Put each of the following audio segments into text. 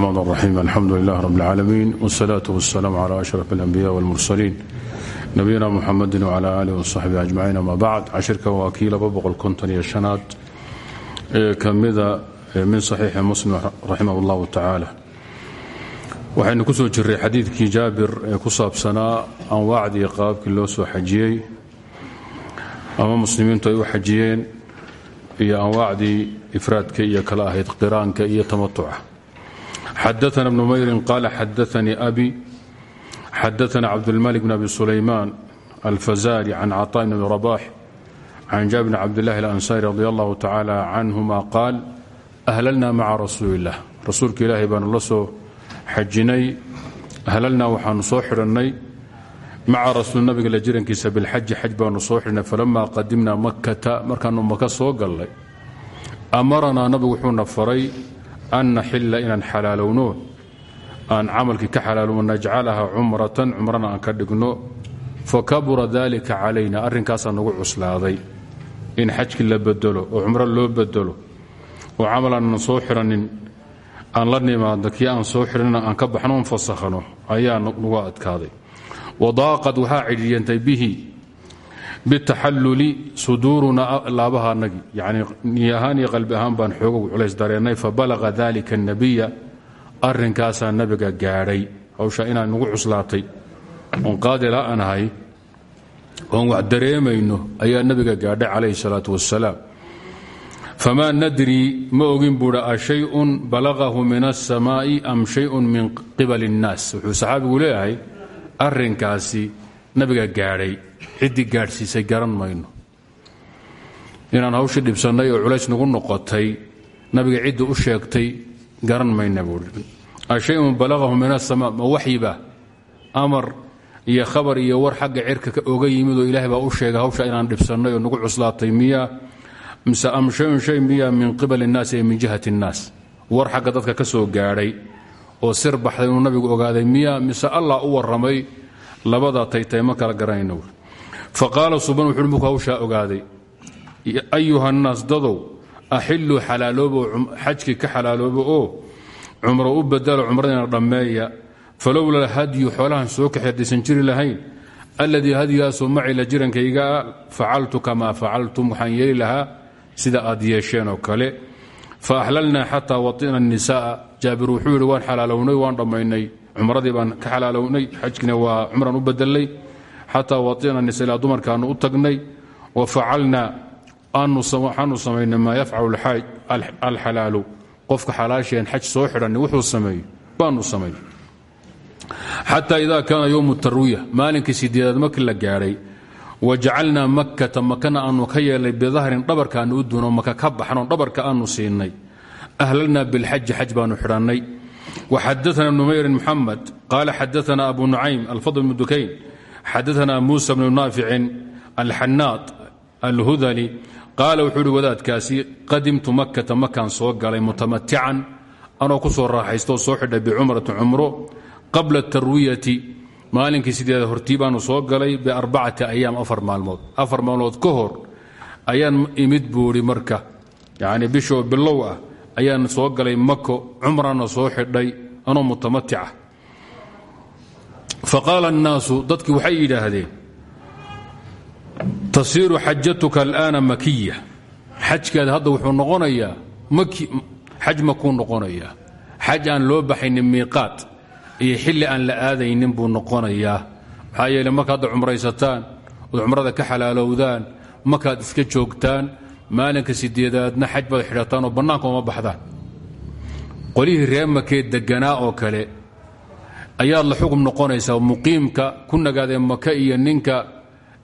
الرحمن الرحيم الحمد لله رب العالمين والصلاة والسلام على أشرف الأنبياء والمرسلين نبينا محمد وعلى آله وصحبه أجمعين أما بعد cashirka waa kii laba boqol konton iyo shanaad ee ka mida min صaxiixi muslim raximah اllahu tacaala waxaynu ku soo jiray xadiidkii jaabir ee ku saabsanaa anwaacdii qaababkii loo soo xajiyey ama muslimiintu ay u xajiyeen iyo anwaacdii ifraadka iyo kala ahayd qiraanka iyo tamatuca xadaana bnu mayrin qaala xadaanii abi xadaana cabdulmalik bn abi sulaymaan alfazari can caطaa bn abi rabax can jaabir bn cabdillahi alansari radi allahu tacaala canhuma qaal ahlalna maca rasuuli illah rasuulka ilaahay baanu la soo xajinay ahlalnaa waxaanu soo xidhannay maca rasuul nabiga la jirankiisa bilxaji xaj baanu soo xidhnay falamaa qadimnaa makkata markaanu maka soo gallay amaranaa nabigu wuxuuna faray an naxilla inaan xalaalowno aan camalkii ka xalaalowno najcalaha cumratan cumrana aan ka dhigno fakabura dalika calayna arrinkaasaa nagu cuslaaday in xajkii la bedelo oo cumro loo bedelo oo camal aanan soo xidhanin aan la nimaadno kii aan soo xidhanna aan ka baxnoon fasakhno ayaa nagu adkaaday wadaaqad waxaa cidhiiyantay bihi bitaxalluli suduurunaa laabaha anagi yani niy ahaan iyo qalbi ahaan baan xoogow culays dareennay fabalaqa dalika annabiya arrinkaasaa nabiga gaadhay hawshaa inaan nagu cuslaatay oon qaadila anahay oon wax dareemayno ayaa nabiga gaadhay calayhi salaatu wasalaam famaa nadrii ma ogin buudha a shayun balaqahu min aلsamaa'i am shayun min qibali اnnaas wuxuu saxaabigu leeyahay arrinkaasi nabiga gaadhay ciddii gaadhsiisay garan mayno. Inaan hawshii dhibsannay oo culays nagu noqotay nabiga ciddii u sheegtay garan mayna buui ashayun balaqahu min asamaa ma waxyiba amar iyo khabar iyo war xagga cirka ka oga yimid oo ilaahay baa u sheegay hawsha inaan dhibsannay oo nagu cuslaatay miya mise am shayun shay miya min qibali innaas ee min jihati innaas war xagga dadka ka soo gaadhay oo sir baxday nabigu ogaaday miya mise allah u waramay labada taytay ma kala garanayna faqaala suban wuxuui marku hawshaa ogaaday ayuhannaas dadow axiluu xalaaloobo um, xajkii ka xalaaloobo oo cumro u badalo cumradina dhammeeya falowlaa hadyu xoolahan soo kaxeerdaysan jiri lahayn alladii hadyigaasoo macila jirankaygaa ah, facaltu kamaa facaltum waxaan yeeli lahaa sida aad yeesheenoo kale. Fa axlalnaa xataa waina nisaaa jaabir wuxuu yidhi waan xalaalownay waan dhammaynay cumradii baan ka xalaalownay xajkiina waa cumran u badalay xataa waطina nisa ilaa dumarkaanu u tagnay wa facalnaa waxaanu samaynay maa yafcalu alxalaalu. Qofka xalaasheen xaj soo xidhanay wuxuu sameeyo baanu samayn xataa ida kaana ywm tarwiya maalinkii sideedaad markii la gaadhay wajacalnaa makkata makana aanu ka yeelnay bidahrin dhabarka aanu u duuno maka ka baxno dhabarka aanu siinay. Ahlalna bilxaji xaj baanu xidhannay. Waxadaana ibnu mayrin muxamed qaala xadaana abu nucaym alfadl bnu dukayn xadaana muusa bnu naaficin alxanaad alhudali qaala wuxuu uhi wadaadkaasi qadimtu makkata makaan soo galay mutamatican anoo ku soo raaxaystooo soo xidhay bicumrati cumro qabla tarwiyati maalinkii sideeda hortii baanu soo galay biarbacati ayaam afar maalmood afar maalmood ka hor ayaan imid buuri marka yacni bishoo bilow ah ayaan soo galay mako cumrana soo xidhay anoo mutamatica fa qaala annaasu dadkii waxay yidhaahdeen tasiiru xajatuka al'aana makiya xajkaada hadda wuxuu noqonayaa xaj makuu noqonayaa xaj aan loo baxaynin miiqaat iyo xilli aan la aadaynin buu noqonayaa maxaa yeele marka hadda cumraysataan ood cumrada ka xalaalowdaan markaad iska joogtaan maalinka sideedaadna xaj baad xidhataan oo bannaanka uma baxdaan qolihii reer makee deganaa oo kale ayaad la xugum noqonaysaa muqiimka ku nagaadee maka iyo ninka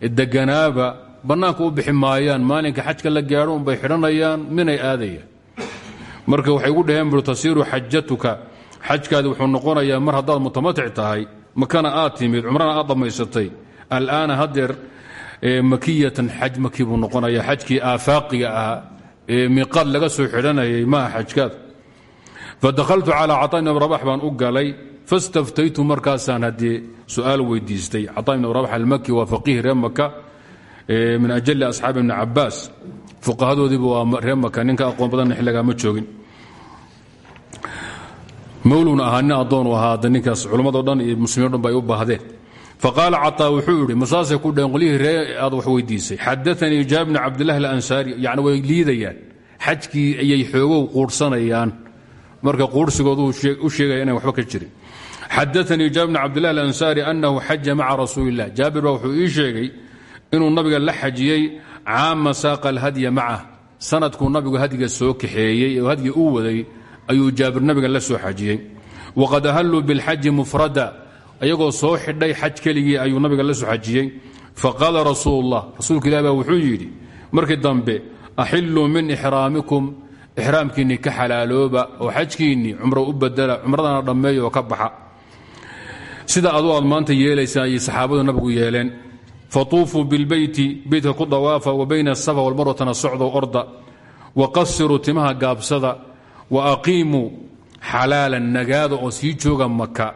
deganaaba. Bannaanka u bixi maayaan maalinka xajka la gaadho unbay xidhanayaan minay aadayaan. Marka waxay ugu dhaheen bui tasiiru xajatuka xajkaadi wuxuu noqonayaa mar haddaad mutamatic tahay makana aad timid cumrana aad dhammaysatay. Al'aana hadeer makiyatan xaj maki buu noqonaya xajkii aafaaqiga ahaa laga soo xidhanayay maaha xajkaad. Fadahaltu calaa caطaa ibn rabax baan u galay fastaftaytu markaasaan haddee su'aal weydiistay caطaa ibn rabax almaki waa faqiih reer maka min ajali asxaabi ibni cabaas fuqahadoodiiba waa reer maka ninka aqoon badanna xilligaa ma joogin mawluna ahaa nin addoonu ahaa ninkaas culammadoo dhan iyo muslimiin dhan ba ay u baahdeen faqaala cataa wuxuu yidhi masaasay ku dheen qolyihii ree aad wax weydiisay xadaanii jaabir bni cabdillahi alansaari yacni way liidayaan xajkii ayay xoogow quudhsanayaan marka quudhsigoodu u sheegaya inaan waxba ka jirin xadaanii jaabir bni cabdillahi alansaari annahu xaja maca rasuuli illah jaabir baa wuxuu ii sheegay inuu nabiga la xajiyey caama saaqa alhadya macah sanadkuu nabigu hadyiga soo kaxeeyey oo hadyi u waday ayuu jaabir nabiga la soo xajiyey waqad ahalluu bilxaji mufrada ayagoo soo xidhay xaj keligii ayuu nabiga la soo xajiyey faqaala rasuulullah rasuulka ilah baa wuxuu yidhi markii dambe axilluu min ixraamikum ka xalaalooba oo xajkiinnii cumro u badala cumradana dhammeeya ka baxa sida adu aad maanta yeelaysaa ayay saxaabadu nabigu yeeleen fatuufuu bilbeyti beytka ku dawaafa wa bayna asafa walmarwatana socdo orda wa qasiruu timaha gaabsada wa aqiimuu xalaalan nagaada oo sii jooga maka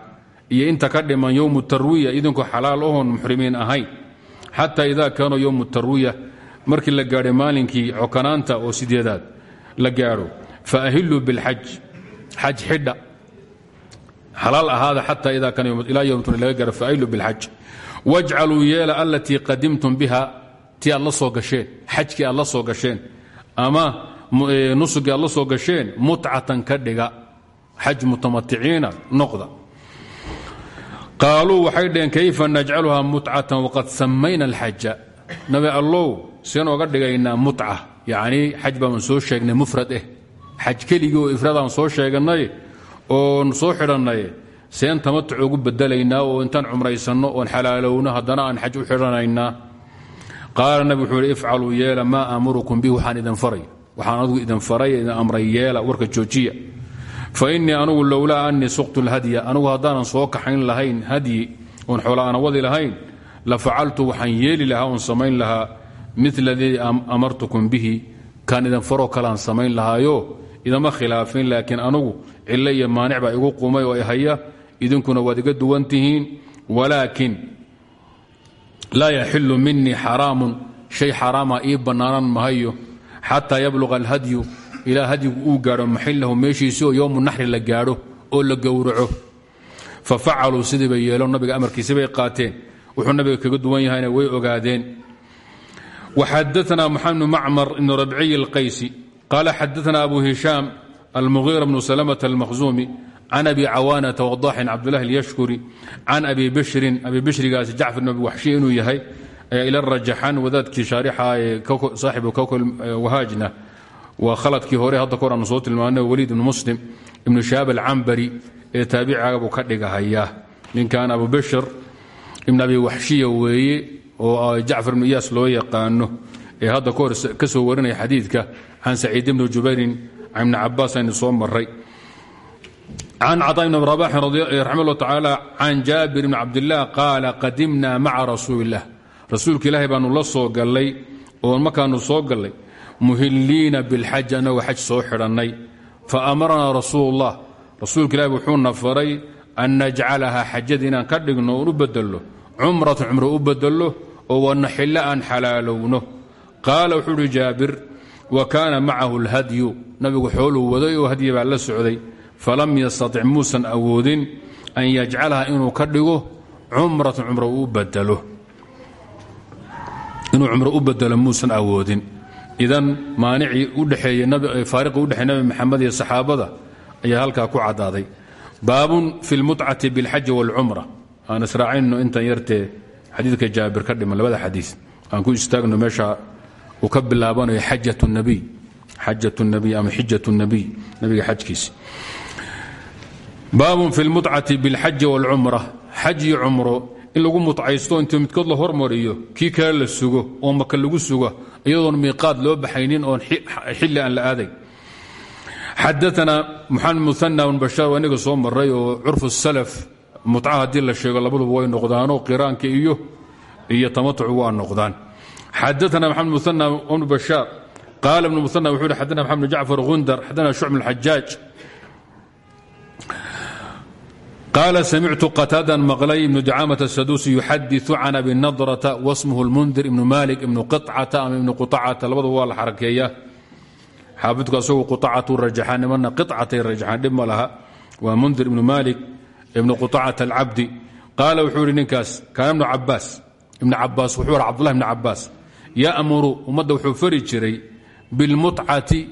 iyo inta ka dhiman yowmu tarwiya idinkoo xalaal ohoon muxrimiin ahayn xataa idaa kaanuu yowmu tarwiya markii la gaadhay maalinkii cokanaanta oo sideedaad la gaadho fa ahiluu bilxaj xaj xidha xalaal ahaada xataa idaa kaana ilaa yowmtun laga gaadho fa ahiluu bilxaj wajcaluu yeela allatii qadimtum biha tii aad soo gasheen xajkii aad soo gasheen ama nusugii aad soo gasheen mutcatan ka dhiga xaj mutamaticiina noqda. Waxay dheheen kayfa najcaluha mutcatan waqad samayna alxaja nabi allow seen oga dhigaynaa mutca yacnii xaj baan soo sheegnay mufrad eh. Xaj keligii oo ifradaan soo sheeganay oon soo xidhannay seen tamatuc ugu bedelaynaa oo intaan cumraysanno oon xalaalowno haddana aan xaj u xidhanaynaa. Qaala nabi wuxuu ihi yeela maa aamurukum bihi waxaan idin faray. Waxaan adigu idin faray idin amray yeela warka joojiya. Fa innii anugu lowlaa annii suqtu lhadya anugu haddaanan soo kaxayn lahayn hadyi oon xoola aana wadi lahayn la facaltu waxaan yeeli lahaa oon samayn lahaa mila ladii amartukum bihi kaan idin faroo kaleaan samayn lahaayo idama khilaafin laakin anugu cilo iyo maanic baa igu qumay oo haya idinkuna waad iga duwan tihiin. Walaakin laa yaxilu minii xaraamun shay xaraama ii bannaanan mahayo xataa yabluqa alhadyu ilaa hadyigu uu gaadho maxillahu meeshiisii oo yowmu naxri la gaadho oo la gowraco. Fa facaluu sidii bay nabiga amarkiisi bay qaateen. Wuxuu nabiga kaga duwan yahayna way ogaadeen. Waxadaanaa maxamed bnu macmar ibnu rabciyi alqaysi qala xadaana abu hishaam almuhiira bnu salmta almakhzumi can abi cawaanata wadaxin cabdulahi اlyashkuri can abi bishrin abi bishrigaasi jacfar nabi waxshi inuu yahay ayaa ila rajaxan wadaadkii shaarixa ee saaxibu wahaajna waa khaladkii hore hadda ka hor aanu soo tilmaanay weliid ibnu muslim ibnu shahaab alcambari ee taabiciga buu ka dhigahaya ninkan abu bishir ibn abi waxshiya weeye oo jacfar ibnu iyaas loo yaqaano ee hadda ka hor ka soo warinaya xadiidka can saciid ibni jubayrin can ibni cabaas aynu soo maray can caطaa ibn rabaxin raximah llah tacaala can jaabir ibni cabdillaah qaala qadimna maca rasuuli illah rasuulka ilaahay baanu la soo gallay oo markaanu soo gallay muhiliina bilxaji annagoo xaj soo xidhannay fa amaranaa rasuulullah rasuulka ilahi wuxuuna faray an najcalaha xajada inaan ka dhigno oon u bedello cumratan cumro u bedello oo wanaxillo aan xalaalowno wa kaana macahu alhadyu. Nabigu xooluu waday oo hadyi la socday. Falam yastatic muusan awoodin an yajcalaha inuu ka dhigo cumratan cumro u bedelo inuu cumro u bedelo muusan awoodin. Idan maanicii udheeeyafaariqi udhexeey nabi maxamed iyo saxaabada ayaa halkaa ku caddaaday. Baabun fi lmutcati biاlxaji wاlcumra aan israacayno intan yartee xadiidka jaabir ka dhiman labada xadiid aan ku istaagno meesha uu ka bilaabanayo xajat nabiy. Xajat nabiy ama xijat nabiy nabiga xajkiisi baabun fi lmutcati biاlxaji wاlcumra xaj iyo cumro in lagu mutcaysto intuu midkood la hormariyo kii kale la sugo oo maka lagu sugo iyadoon miiqaad loo baxaynin oon xilli aan la aaday. Xadaana muxamed muana bn bashaar waa inaga soo maray oo curfu salaf mutca haddii la sheego labaduba way noqdaanoo qiraanka iyo iyo tamatucu waa noqdaan xadana mxamed muana bnu bashaar qaala ibnu muana wuxuu hi xadana mxamed bn jacfar gundar xadana shucb xajaaj qaala samictu qataadan maqlay ibnu ducaamata asaduusi yuxadiu can abi nadrata wasmuhu lmundir ibnu malik ibnu qicata ama ibnu quacata labadaba waa la xarakeeya xaafidku asagu quacatu rajaxaa nimana qicatay rajaxaan dhib ma laha waa mundir ibnu malik ibnu quacata alcabdi qaala wuxuu ihi ninkaas kaana ibnu cabaas ibnu cabaas wuxuu aha cbdullahi ibni cabaas ya'muru ummadda wuxuu fari jiray bilmutcati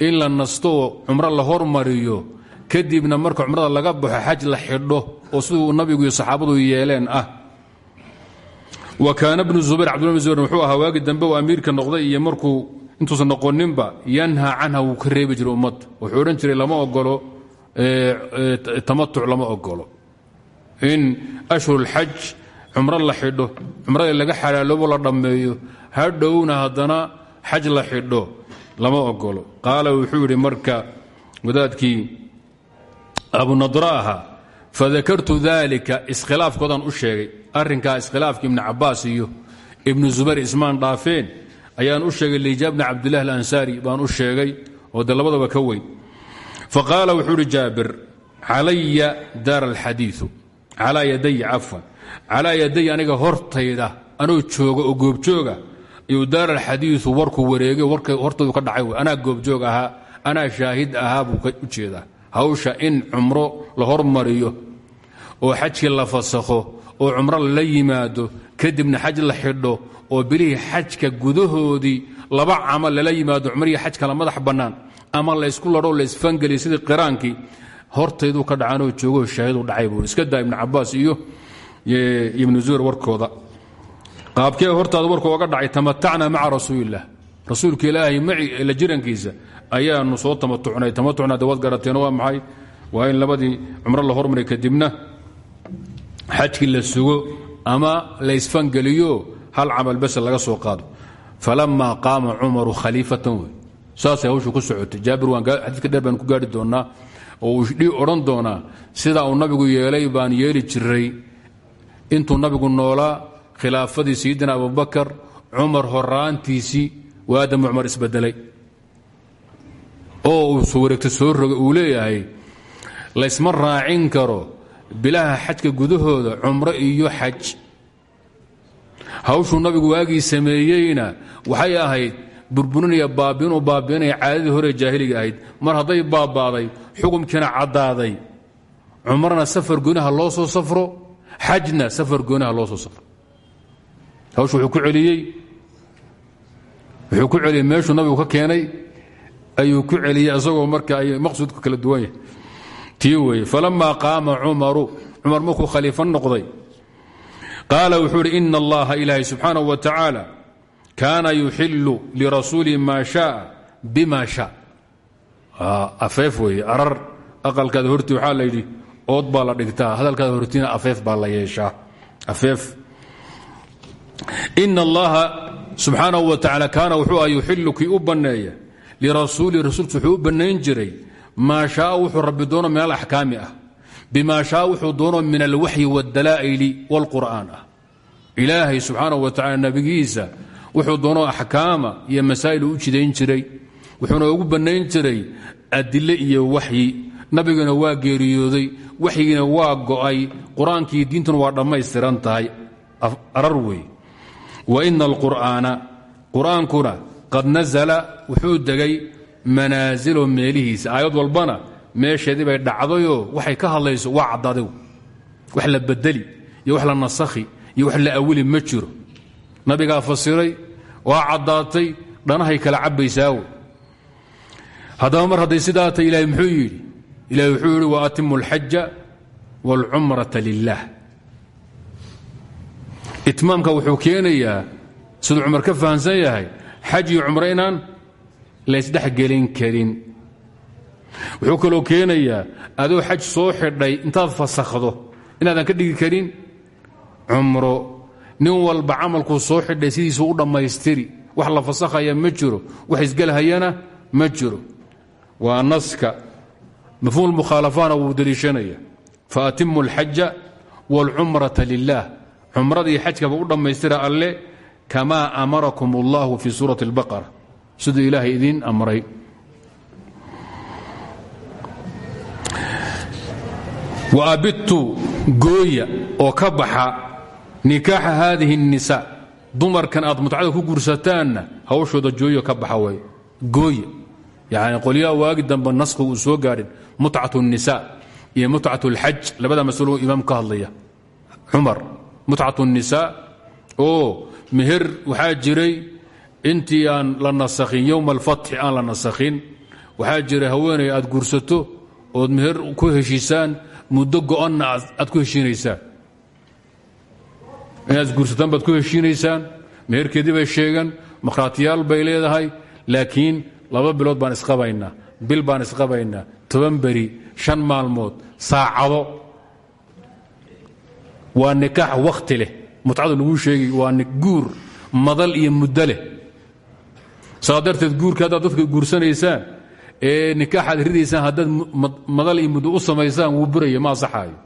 in la nasto cumro la hormariyo kadibna marka cumrada laga baxo xaj la xidho oo siduu nabigu iyo saxaabadu yeeleen ah. Wa kaana bnu zubayr cbdullah bn zubayr wuxuu ahaa waagi dambe uu amiirka noqday iyo markuu intuusan noqoninba yanhaa canha wuu ka reebi jiray ummadda wuxuu odhan jiray lama ogolo tamatuc lama ogolo in ashhurulxaj cumro la xidho cumradii laga xalaaloobo la dhammeeyo hadhowna haddana xaj la xidho lama ogolo qaala wuxuu yidhi marka wadaadkii abunadra ahaa fadakartu dalika iskhilaafkoodaan u sheegay. Arrinkaa iskhilaafka ibni cabaas iyo ibnu zubayr ismaan dhaafeen ayaan u sheegay lijaab bni cabdillahi alansaari baan u sheegay oo de labadaba ka weyn. Faqaala wuxuu uhi jaabir calaya daar alxadiiu calaa yaday cafwan calaa yaday aniga hortayda anoo jooga oo goobjooga ayuu daar alxadiiu warkuu wareegay hortaydu ka dhacay anaa goobjoog ahaa anaa shaahid ahaa buu u jeedaa. Hawsha in cumro la hormariyo oo xajkii la fasakho oo cumro lala yimaado kadibna xaj la xidho oo bilihii xajka gudahoodii laba camal lala yimaado cumrihii xaj kala madax bannaan ama laysku ladhoo laysfangeliy sidii qiraankii hortayduu ka dhacanoo joogoo shaahidu dhacay buu iska daa ibnu cabaas iyo ibnu zuur warkooda qaabkee hortaada warkuu oga dhacay tamatacna maca rasuulilah rasuulka ilaahay la jirankiisa ayaanu soo tamatucnay. Tamatucna de waad garateen waa maxay? Waa in labadii cumro la hormaray kadibna xajkii la sugo ama laysfangeliyo hal camal bes laga soo qaado. Falama qaama cumaru khaliifatan wey. Saasay ku socotay. Jaabir xadiiska dheer baan ku gaari doonaa oo uu dhi odhan doonaa sidaa uu nabigu yeelay baan yeeli jiray. Intuu nabigu noolaa khilaafadii sayidina abubakar cumar horaantiisii waadamu cumar isbedelay. Oo uu wareegta soo roga uu leeyahay laysma raacin karo bilaha xajka gudahooda cumro iyo xaj. Hawshuu nabigu waagii sameeyeyna waxay ahayd burburinaya baabiinuu baabiinaya caadadii hore jaahiliga ahayd. Mar hadday baabaaday xukumkiina caddaaday. Cumrna safar goonaha loo soo safro xajna safar goonaha loo soo safro hawshu wuxuu ku celiyey. Wuxuu ku celiyey meeshuu nabigu ka keenay. Ayuu ku celiyey isagoo marka ay maqsuudku kala duwan yahay. Tii weeye falamaa qaama cumaru. Cumar markuu khaliifo noqday qaala wuxuu idhi ina allaha ilaahay subxaanahu wa tacaala kaana yuxilu lirasuuli maa shaaa bima shaa. Afeef weeye arar. Aqalkaada hortii waxaa la yidhi ood la dhigtaa hadalkaada hortiina afeef baa la yeeshaa. Afeef ina allaha subxaanahu wa tacaala kaana wuxuu ah yuxilu kii u banneeya lirasuuli rasuulkiis wuxuu u jiray maa shaaa wuxuu rabbi doono min alaxkaami ah bima shaaa wuxuu doono min alwaxyi waاdalaa'ili wاlqur'aan ah ilaahay subxaanahu wa tacala nebigiisa wuxuu doono axkaama iyo masaa'il u jidayn jiray wuxuuna ugu bannayn jiray adile iyo waxyi nabiguna waa geeriyooday waxyigiina waa go'ay qur'aankii diintuna waa dhammaystiran tahay arar wey wa ina alqur'aana qur'aankuna qad nazala wuxuu degay manaasilo meelihiisa aayad walbana meesheedii bay dhacdayoo waxay ka hadlayso waa wax la bedeli iyo wax la nasakhi iyo wax la awili ma jiro nabigaa fasiray waa caddaatay dhanahay kala cabbaysaawo haddaba mar hadday sidaa tay ilahay muxuu yidhi wuxuu yidhi wa atimu alxaja wاlcumrata lilah itmaamka wuxuu keenayaa siduu cumar ka fahamsan yahay xaj iyo cumro inaan laysdhexgelin karin. Wuxuu kaloo keenayaa adoo xaj soo xidhay intaad fasakhdo inaadan ka dhigi karin. Cumro nin walba camalkuu soo xidhay sidiisuu u dhammaystiri. Wax la fasakhaya ma jiro wax isgelhayana ma jiro. Waa naska. Mafhuum mukhaalafana wuu deliishanaya. Faatimu alxaja wاlcumrata lilah cumradii xajkaba u dhammaystira alle kamaa amarakum اllahu fii suurati اlbaqara siduu ilaahay idiin amray wa abidtu gooya oo ka baxa nikaaxa haadihi الnisaa dumarkan aad mutcada ku guursataanna hawshooda jooyo ka baxa way gooya yani qolyaha waagi dambe naskhi uu soo gaadhin mutcat الnisaa iyo mutcat اlxaj labada masalo imaam ka hadlaya cumar mutcat الnisaa oo meher waxaa jiray intii aan la nasakhin yowma alfatxi aan la nasakhin. Waxaa jira haweeney aad guursato ood meher ku heshiisaan muddo go'anna aad ku heshiinaysaan. Inaad guursataan baad ku heshiinaysaan. Meherkeedii bay sheegan makhraatiyaal bay leedahay laakiin laba bilood baan isqabaynaa bil baan isqabaynaa toban beri shan maalmood saacado waa nikaax wakhti leh. Mutcada lagu sheegi waa guur madal iyo muddo leh. Saa darteed guurka haddaad dadka guursanaysaan ee nikaaxaad ridaysaan haddaad madal iyo muddo u samaysaan wuu buraya ma asaxaayo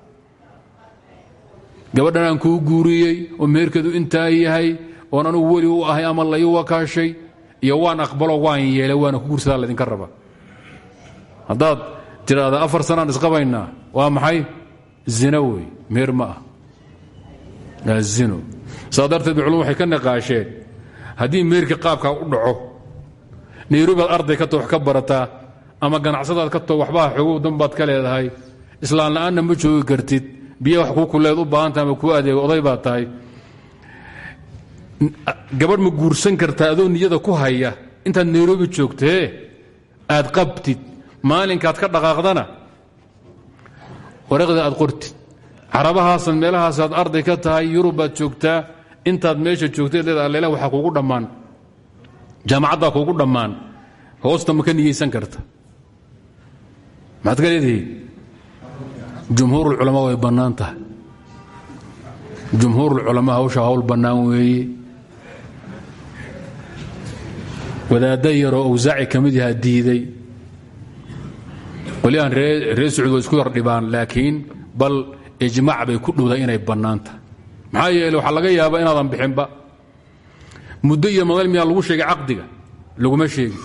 gabadhan aan kuu guuriyey oo meherkeedu intaa yahay oon anugu weli u ahay ama lai wakaashay iyo waan aqbalo waan yeelay waana ku guursadaa laydinka raba haddaad tidhaahda afar sanaan isqabaynaa waa maxay? Zina wey meher ma waa zino saa darteed waxay ka naqaasheen haddii meherkii qaabkaa u dhaco nairobiaad arday ka too wax ka barataa ama ganacsadaad ka too waxbaa xogow danbaad ka leedahay islaan la'aanna ma joogi kartid biya wax kuu kuleed u baahanta ama kuu adeego oday baad tahay. Gabadh ma guursan kartaa adoo niyada ku haya intaad nairobi joogtee aad qabtid maalinkaad ka dhaqaaqdana wareeqda aad qortid carabahaasan meelahaasaad arday ka tahay yurubaad joogtaa intaad meesha joogteed leeda alleela waxaa kuugu dhammaan. Jaamacaddaa kuugu dhammaan. Hoosta ma ka niyeysan karta. Maxaad ka leedihiin? Jumhuurulculamaa way bannaan tahay. Jumhuurulculamaa hawsha hawl bannaan weeye wadaadda yaroo awsaaci ka mid yahaa diiday. Waliaan reer sacuud way isku yar dhibaan laakiin bal ijmaac bay ku dhowdahay inay bannaan tahay maxaa yeele waxaa laga yaabaa inaadan bixinba. Muddo iyo madal miyaa lagu sheegay caqdiga? Laguma sheegi.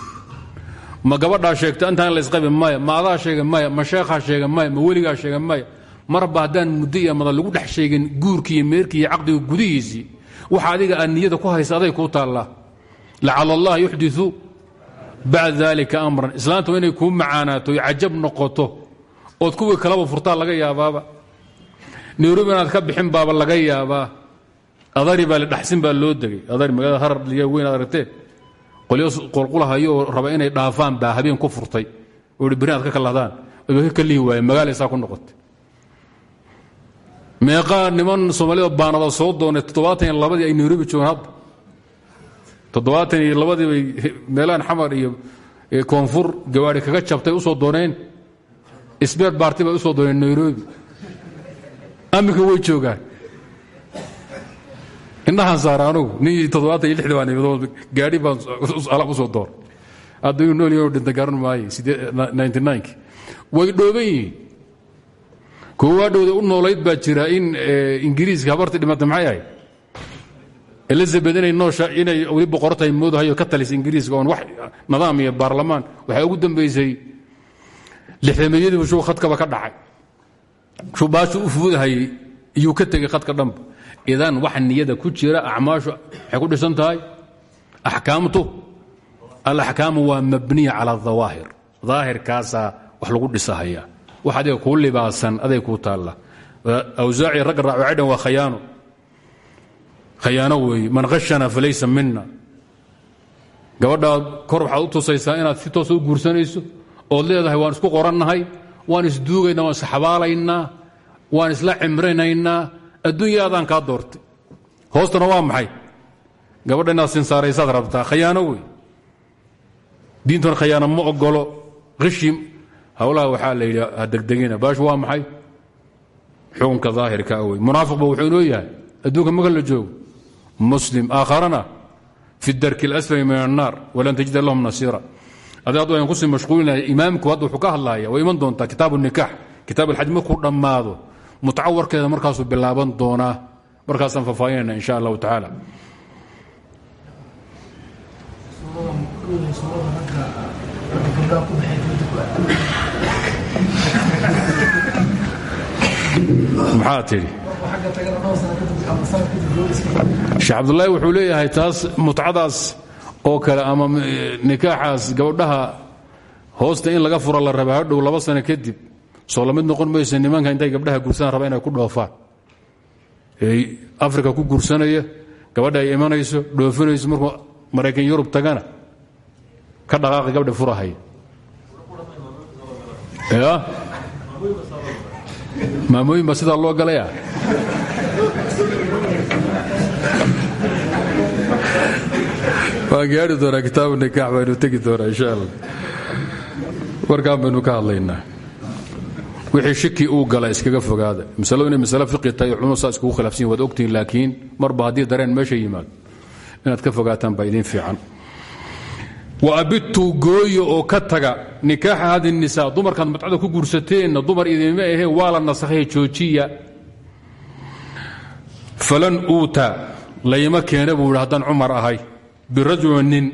Ma gabadhaa sheegta intaan la isqabi maya ma adaa sheega maya ma sheekhaa sheega maya ma weligaa sheega maya marba haddaan muddo iyo madal lagu dhex sheegin guurkii iyo meerkii iyo caqdiga gudihiisii waxa adiga aad niyada ku haysa aday kuu taallaa. Allah yuxdiu bacda dalika amran. Islaanta inay kuu macaanaato y cajab noqoto ood kuwii kalaba furtaa laga yaabaaba nairobi inaad ka bixin baaba laga yaabaa. Adari baa ladhaxsin baa loo degay. Adari magaalada harar liga weyn ad aragtee. Qolyo raba inay dhaafaan baa habeen ku furtay. Oo beri aad ka kalahdaan ka kalihi waaye magaala ku noqotay. Meeqaa niman soomaalida baanada soo doonay toddobaatan labadii ay nairobi joogaan hadda toddobaatan iyo labadii bay meelahan xamar iyo koonfur gawaari kaga jabtay u soo dooneen. Sbeer baarti bay u soo dooneen nairobi aminka way joogaan. Indhahaan saara anugu nin toddobaatan iyo lixdii baan imid gaadhi baan alaab u soo door. Hadda inuu nool yaho dhinta garan maaye ninety nineki way dhooban yihiin. Kuwaa dhowda u noolayd baa jira in ingiriiska habartii dhimatay maxay ahayd elizabeth inay noosha inay weli boqortahay moodahayo ka talisa ingiriiska oon wax nidaam iyo baarlamaan waxaa ugu dambaysay lixdameeyadiibu shuu khadkaba ka dhacay shuu baashu u fuudahayey iyuu ka tegey khadka dhanba. Idan wax niyada ku jira acmaashu waxay ku dhisan tahay axkaamtu alaxkaamu waa mabniya cala ahawaahir daahirkaasaa wax lagu dhisahaya. Wax adiga kuu libaasan aday kuu taalla. Awsaaci ragga raaco dhan waa khayaano khayaano weeye man khashana falaysa mina gabadhaad kor waxaad u tusaysaa inaad si toosa u guursanayso ood leedahay waan isku qorannahay waan isduugaynaa waan isxabaalaynaa waan isla cimrinaynaa adduunyaadaan kaa doortay. Hoostuna waa maxay? Gabadha inaad sinsaaraysaad rabtaa khayaano wey. Diintuna khayaano ma ogolo hishim howlaha waxaa la yidhi degdegina baashu waa maxay? Xukunka daahirkaa ah wey. Munaafiqba wuxuu inoo yahay adduunka maka la joogo. Muslim aakharana fi darki اlasfali min annaar walan tajida lahum nasiira ayan ku sii mashquulinahay. Imaamku hadda wuxuu ka way iman doontaa kitaab الnikax kitaab alxaj markuu dhammaado. Mutco warkeeda markaasuu bilaaban doonaa. Markaasaan faahfaahinayna in sha allahu tacaala. Maxaa tidhi sheekh cabdulaahi wuxuu leeyahay taas mutcadaas oo kale ama nikaaxaas gabadhaha hoosta in laga furo la raba hadhow laba sano kadib soo la mid noqon maysa nimanka intay gabdhaha guursadaan raba inay ku dhoofaan. Ee africa ku guursanaya gabadha ay imanayso dhoofinayso markuu maraykan yurub tagana ka dhaqaaqi gabdha furahaya. Ya maamooyin baa sidaa loo galaya waan gaari doonaa kitaabu nikaax baynu tegi doonaa insha allah. Warkaan baynu ka hadlaynaa. Wixii shiki uu gala iskaga fogaada. Masaladu inay masale fiqi tahay culumadu saa iskugu khilaafsan yihiin waad laakiin marba haddii dareen meesha yimaado inaad ka fogaataan baa fiican. Wa abidtuu gooyo oo ka taga nikaaxa hadi nisaa dumarkaad mutcada ku guursateenna dumar idinma ahe waa la joojiya. Falan uuta layma keena buu yidhi haddaan ahay birajulin nin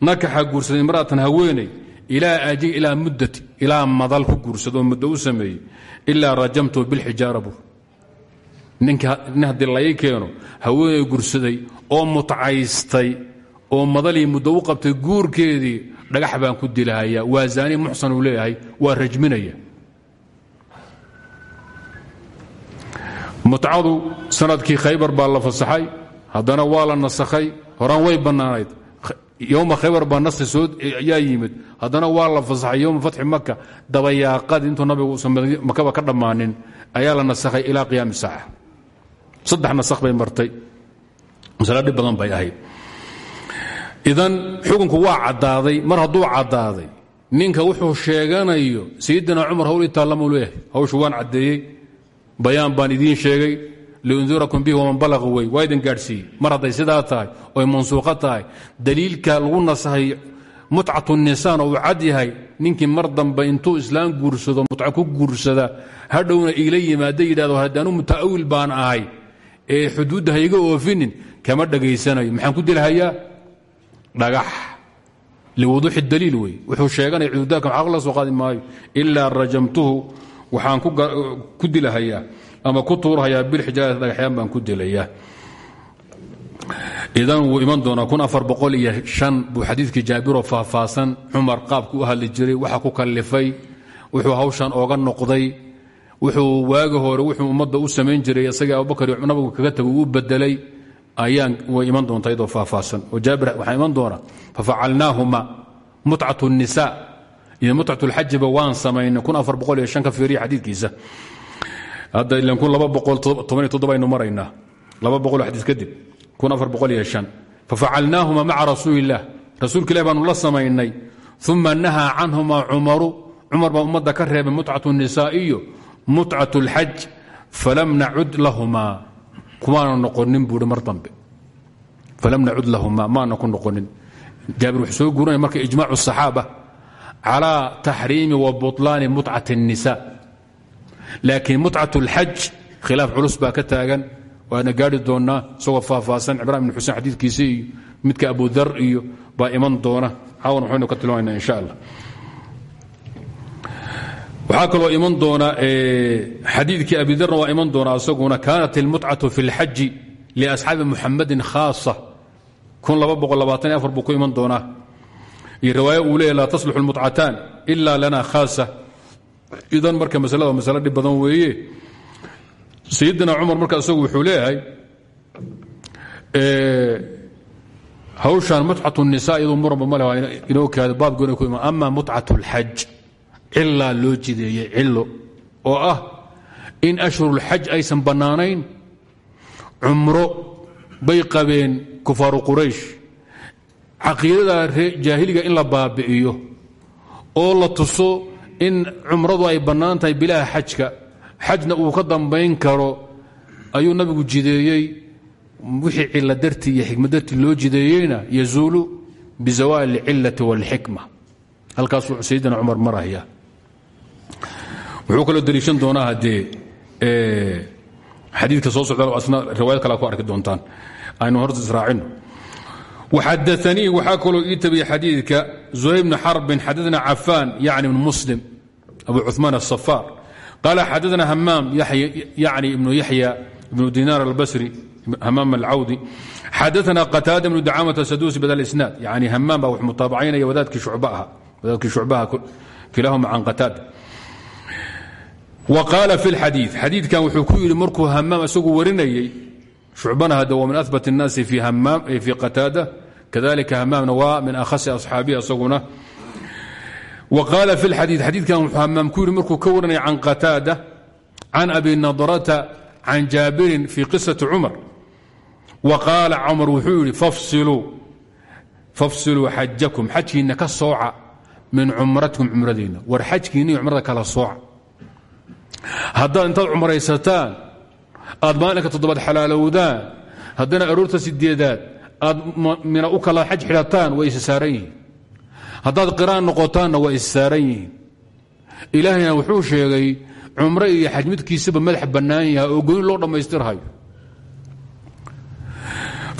nakaxa guursaday imra'atan haweeney ilaa aji ilaa muddati ilaa madal ku guursado muddo u sameeyey ilaa rajamtu bilxijaara buu. Nin haddii lay keeno haweeney gursaday oo mutcaystay oo madalii muddo u qabtay guurkeedii dhagax baan ku dilahayaa waa zaani muxsan uu leeyahay waa rajminaya. Mutcadu sannadkii khaybar baa la fasaxay haddana waa la nasakhay horaan way bannaanayd. Yowma khaybar baa nasi soo yaa yimid. Haddana waa la fasaxay yowma fatxi maka dabayaaqadii intuu nabigu usan makaba ka dhammaanin ayaa la nasakhay ilaa qiyaami saaca saddex nasakh bay martay. Masale badan bay ahayd. Idan xukunku waa caddaaday mar hadduu caddaaday ninka wuxuu sheeganayo sayidina cumar hawl itaallamuu leeyahay. Hawshu waan caddeeyey bayaan baan idiin sheegay liundurakum bihi waman balaqa wey waa idin gaadhsiiyey. Mar hadday sidaa tahay oy mansuuqo daliilka lagu nasahay mutcatu nisaan oo uu cad yahay ninkii mar dambe intuu islaam guursado mutco ku guursada hadhowna iila yimaada yidhahdo haddaanu muta'awil baan ahay ee xuduudda ha oofinin kama dhagaysanayo maxaan ku dilhayaa dhagax. Liwuduuxi daliil wey. Wuxuu sheeganaya cududaadka xaq la maayo ilaa rajamtuhu. Waxaan ku dilahayaa ama ku tuurahayaa bilxijaarati dhagaxyaan baan ku dilayaa idan wuu iman doonaa kun afar boqol iyo shan buu xadiidkii jaabiroo faahfaahsan cumar qaabku u hadli jiray waxa ku kallifay wuxuu hawshan ooga noqday wuxuu waagi hore wuxuu ummadda u samayn jiray isagii abubakar iyo nabigu kaga tago uu bedelay ayaan way iman doonta iyadoo faahfaahsan oo jaabir waxaa iman doona fafacalnaahuma mutcatu الnisa iyo mutcatu اlxajiba waan samaynay kun afar boqol iyo shan ka fiiriya xadiidkiisa hadda ilan kun laba boqol toban iyo kadib. Kun afar boqol iyo shan. Fafacalnaahuma maca rasuuli illaah rasuulka ilahi la samaynay. Uma nahaa canhuma cumaru. Cumar baa ummadda ka reebay mutcatu nisaa iyo mutcat falam nacud lahumaa. Kumaana noqonin buuhi mar dambe. Falam nacud lahumaa maana ku noqonin. Jaabir wuxuu soo guurinaya marka ijmacu asaxaaba calaa taxriimi wa butlaani mutcati الnisa laakiin mutcat اlxaj khilaaf culus baa ka taagan. Waadna gaari doonnaa isagoo faahfaahsan cibraan bin xuseen xadiidkiisa iyo midka abudar iyo baa iman doona. Caawan waxaynu ka tilmaamaynaa insha allah. Waxaa kaloo iman doona xadiidkii abidarna waa iman doona asaguna kaanat ilmutcatu fi اlxaji liasxaabi muxamadin khaasa. Buu ku iman doonaa. Iyo riwaayo uu leeya laa taslixu lmutcataan ila lana khaasa idan marka maslada masale dhib badan weeye. Sayidina cumar marka isagu wuxuu leeyahay hawshaan mutcatu nisa iyadoo muranba ma leh waa inoo kaado baabgoona ku ima ama mutcatu lxaj cilaa loo jideeyey cillo oo ah in ashhurulxaj aysan bannaanayn cumro bay qabeen kufaaru quraysh. Caqiidada jaahiliga in la baabi'iyo oo la tuso in cumradu ay bannaan tahay bilaha xajka xajna uu ka dambayn karo ayuu nabigu jideeyey wixii cilo dartii iyo xikmad dartii loo jideeyeyna yazuulu bizawaali اlcilati wاlxikma halkaasuu sayidina cumar maraya. Wuxuu kaloo deliishan doonaa haddee xadiidka soo socda asna riwaayad kale ku arki doontaan. Aynu horta israacino xadaanii waxaa kaloo ii tabiyey xadiidka zuhay bn xarbin xadana cafaan yani ibn muslim abu cumaan asafaar qaala xadana hamaam yani ibnu yaxya ibnu dinaar albasri hamaam alcawdi xadaana qataada bnu dacaamat saduusi bada isnaad yani hamaam baa wax mutaabacaynaya wadaadkii shucbaha kilaahuma can qataada wa qaala fi lxadii xadiidkan wuxuu ku yidhi markuu hamaam isagu warinayey shucbana hada waa min abat الnaasi fii qataada kadalika hamaamna waa min akhasi asxaabihi isaguna wa qaala fi lxadii xadiidkan wuxuu hamaam ku yidhi markuu ka warinaya can qataada can abi nadrata can jaabirin fi qisati cumar wa qaala cumar wuxuu yidhi fafsiluu xajakum xajkiinna ka sooca min cumratikum cumradiinna war xajkiinna iyo cumrada kala sooca haddaad intaad cumraysataan aad maalinka toddobaad xalaalowdaan haddana aroorta sideedaad aad mina u kala xaj xidhataan way is saaran yihiin. Haddaad qiraan noqotaanna waa is ilaahayna wuxuu sheegay cumro iyo xaj midkiisaba madax bannaan yahay oo goyn loo dhammaystirhayo.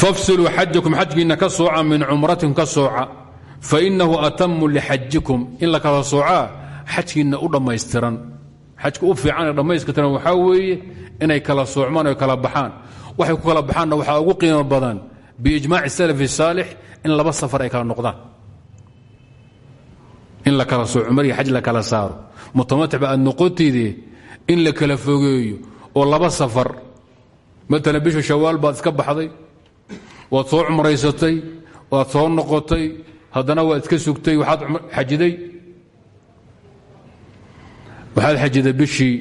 Fafsiluu xajakum xajkiinna ka min cumratikum ka sooca. Fainahu atamu lixajikum in la kala soocaa xajkiinna u dhammaystiran. Xajka u fiican ee dhammayskatiran waxaa weeye inay kala soocmaan o kala baxaan. Waxay ku kala baxaanna waxaa ugu qiimo badan biijmaaci salafi saalix in laba safar ay kala noqdaan in la kala sooco markii xaj la kala saaro mutamaticba aad noqotide in la kala fogeeyo oo laba safar maalan bisha shawaal baad iska baxday waad soo cumraysatay waad soo noqotay haddana waad iska sugtay waxaad xajiday waxaad xajiday bishii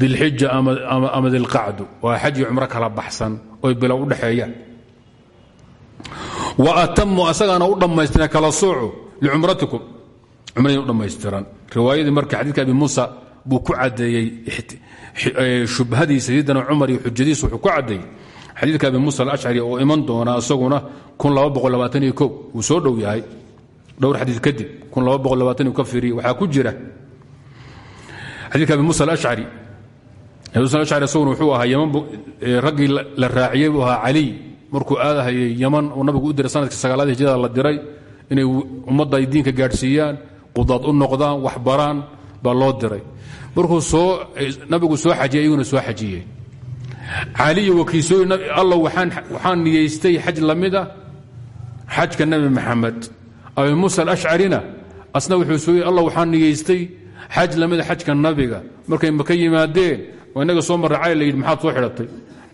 dilxija ama dilqacdu waa xaji cumro kala baxsan oy bilow u wa atamu asagaana u dhammaystiran kala sooco licumratikum cumradii u dhammaystiran. Riwaayadii marka xadiidka abi muusa buu ku cadeeyey shubhadiisa sayidina cumar iyo xujadiisa wuxuu ku cadeeyey xadiidka abi muusa alashcari oo iman doona isaguna wuu soo dhow yahay. Dhowr xadii kadib ka firiy waxaa ku jira. Xadiidka abi muusa alashcari isaguna wuxuu ahaa yaman raggii la raaciyey buu ahaa markuu aadahayay yaman uu nabigu u diray sannadkii sagaalaad hijrada la diray inay ummadda diinka gaadhsiiyaan qudaad u noqdaan wax baraan baa loo diray. Markuu soo nabigu soo xajiyay iyaguna soo xajiyeen caliyo wakiisooyin alla waxaan niyeystay xaj lamida xajka nebi maxamed. Abi muusa alashcarina asna wuxuu sooy alla waxaan niyeystay xaj lamida xajka nabiga. Markay maka yimaadeen oo soo marra cali la yidhi soo xidhatay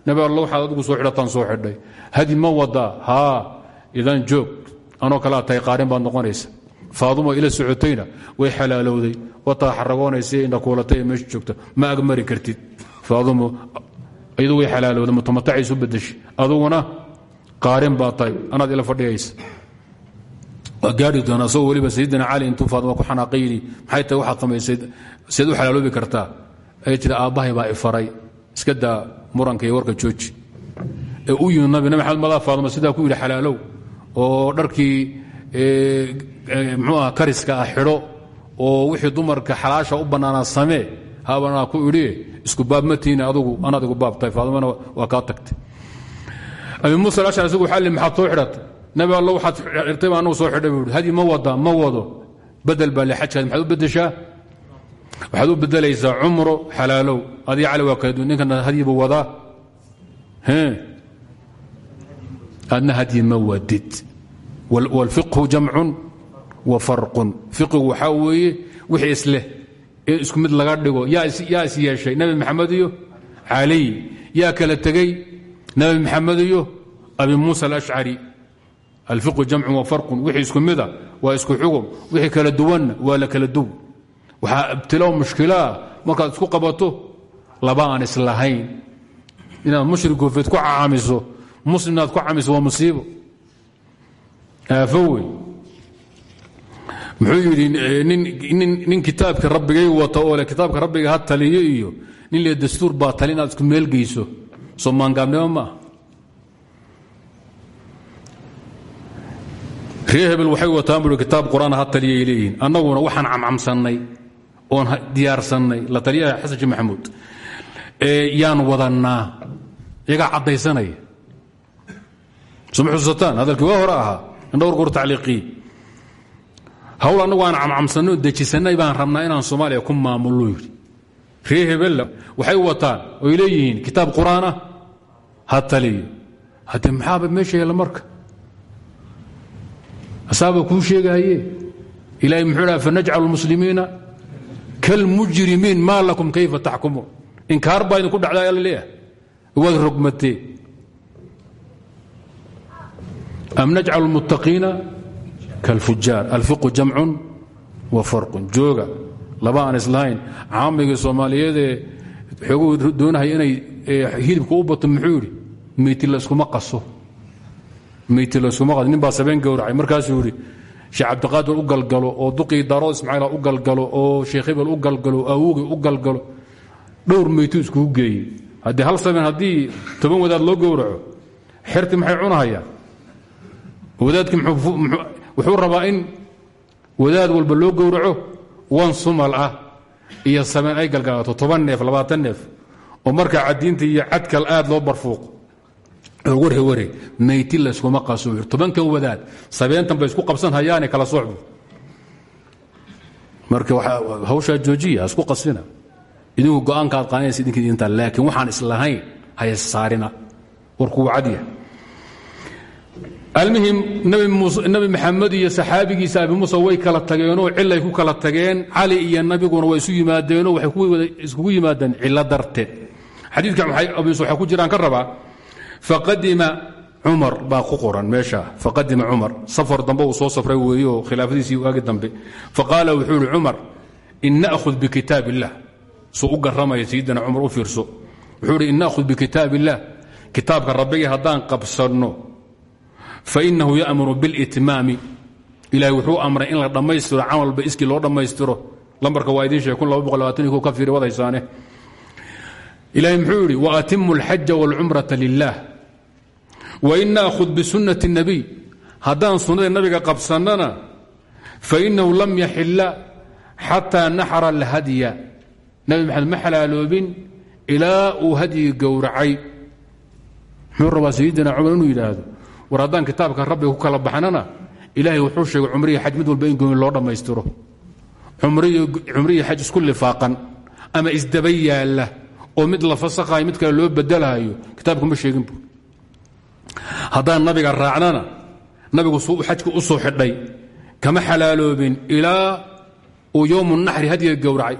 nabi alla waxaad adigu soo xidhataan soo xidhay. Hadi ma wadaa haa idan joog. Anoo kalea tahay qaarin baad noqonaysa. Faadumo ila socotayna way xalaalowday. Wataa xaragoonaysa indhakuulatay ee meesha joogta. Ma agmari kartid. Faadumo iyadu way xalaalowda mutamataca isu bedeshay aduguna qaarin baa tahay. Anaad ila fadhiyaysa waa gaari doona asagoo weliba sayidina cali intuu faadima ku xanaaqayni maxay tahay waxaad samaysay seed u ay tiri aabbahay baa ifaray iska daa muranka iyo warka jooji. Ee u yimid nabi nabi maxamed madaa sidaa ku yidhi xalaalow oo dharkii mxuu aha kariska ah xidho oo wixii dumarka xalaasha u bannaanaa samee haabanaa ku idhi isku baab ma tiini adugu anaad igu baab waa kaa tagtay. Abi muusa alashcari isagu waxaa li maxaad soo nabi alla waxaad xirtay baa soo xidhay buu ma wada ma wado bedel baa le xajkaad u bedeshaa waxaad u bedelaysaa cumro xalaalow. Adii cali waa kala duwan ninkana hadyibu wadaa? Adna hadyi ma wadid. Wاlfiqhu jamcun wa farqun. Fiqigu waxaa wixii isleh isku mid laga dhigo. Yaa is yeeshay nabi maxamed iyo caliy yaa kala tegey nabi maxamed iyo abi muusa alashcari alfiqhu jamcun wa farqun wixii isku mida waa isku xugum wixii kala duwanna waa la kala duw waxaa ibtilaa mushkilaa markaad isku qabato laba aan islahayn inaad mushrik goofeed ku caamiso muslim inaad ku caamiso waa musiibo. Aafo muxuu yidhi nin kitaabka rabbigay wata oo le rabbiga ha taliyo iyo nin le dastuur baa tali inaad isku meelgeyso soo maangaabnimo ma ah ree hebel waxay wataan bui kitaab qur'aan ha taliyay leeyihiin. Annaguna oon diyaarsannay la taliyaha xasan sheekh maxamuud. Yaan wadannaa. Iyagaa caddaysanaya soma xusuusataan hadalkii waa hore ahaa. Indhowr goor tacliiqiye hawl annagu aan camcamsanno dejisannay baan rabnaa inaan soomaaliya ku maamullo yidhi. Ree hebella waxay wataan oy leeyihiin kitaab qur'aanah ha taliyo. Haddee maxaaba meesha yeella marka? Asaaba kuu sheegahaye ilaahay muxuu dhaha fanajcalu lmuslimiina kalmujrimiin maa lakum kayfa taxkumuun inkaar baa idinku dhacdaa alla leeyahay. Waad rogmatee. Am najcal lmuttaqiina kalfujaar alfiqu jamcun wa farqun. Jooga laba aan islahayn caamigii soomaaliyeedee xooguu doonahaya inay hilibka u bato muxuu yidhi meyti layskuma qaso. Meyti layskuma qaso nin baa sabeen gowracay. Markaasuu yidhi sheekh cabdiqaadir u galgalo oo duqii daaro ismaaciila u galgalo oo sheekh hebel u galgalo awugi u galgalo dhowr meytu iskugu geeyey. Haddii hal sabeen haddii toban wadaad loo gowraco xerti maxay cunahayaan? Wadaadkii wuxuu rabaa in wadaad walba loo gowraco wan sumal ah iyo sabeen ay galgalato toban neef labaatan neef oo markaa cadiinta iyo cadkal aad loo barfuuqo warhe warhe meyti layskuma qaso tobankan wadaad sabeentan bay isku qabsan hayaane kala socbu marka hawshaa joojiya isku qasina idinku go'aanka aad qaanaysa idinka idintaa laakiin waxaan islahayn haya saarina. Warkuu cadya almuhim nabi maxamed iyo saxaabigiisa abi muusa way kala tageenoo cilay ku kala tageen. Cali iyo nabiguna way isu yimaadeenoo waxay iskugu yimaadeen cilo darteed. Xadiidka abi muuse waxaa ku jiraan ka rabaa faqadima cumar baa ku qoran meesha. Faqadima cumar safar dambe soo safray weeyo khilaafadiisii waagi dambe. Faqaala wuxuu ihi in na'hud bikitaab illah suu u garamaya sayidina cumar u fiirso. Wuxuu ihi in na'hud bikitaab illah kitaabka rabbigii haddaan qabsanno fainahu yamuru bilitmaami ilahay wuxuu amray in la dhammaystiro camalba iskii loo dhammaystiro. Lambarka waa idiin sheeg ka fiiri wadaysaane ilahay muxuu yidhi waatimu alxaja wاlcumrata lilah wain naakhud bisunnati الnabiy haddaan sunnada nabiga qabsannana fainahu lam yaxila xataa naxara alhadya nabi maxamed ma xalaaloobin ilaa uu hadyigi gowracay muxuu rabaa sayidina cumar inuu yidhaahdo war haddaan kitaabka rabbiga ku kala baxnana ilaahay wuxuu sheegay cumrihi xaj mid walba in gooni loo dhammaystiro cumrihi xaj isku lifaaqan ama isdaba yaalla oo mid la fasakhayo mid kale loo bedelahayo kitaabku ma sheegin bu haddaan nabiga raacnana nabigu suu xajka u soo xidhay kama xalaaloobin ilaa uu yowmu naxri hadyiga gowracay.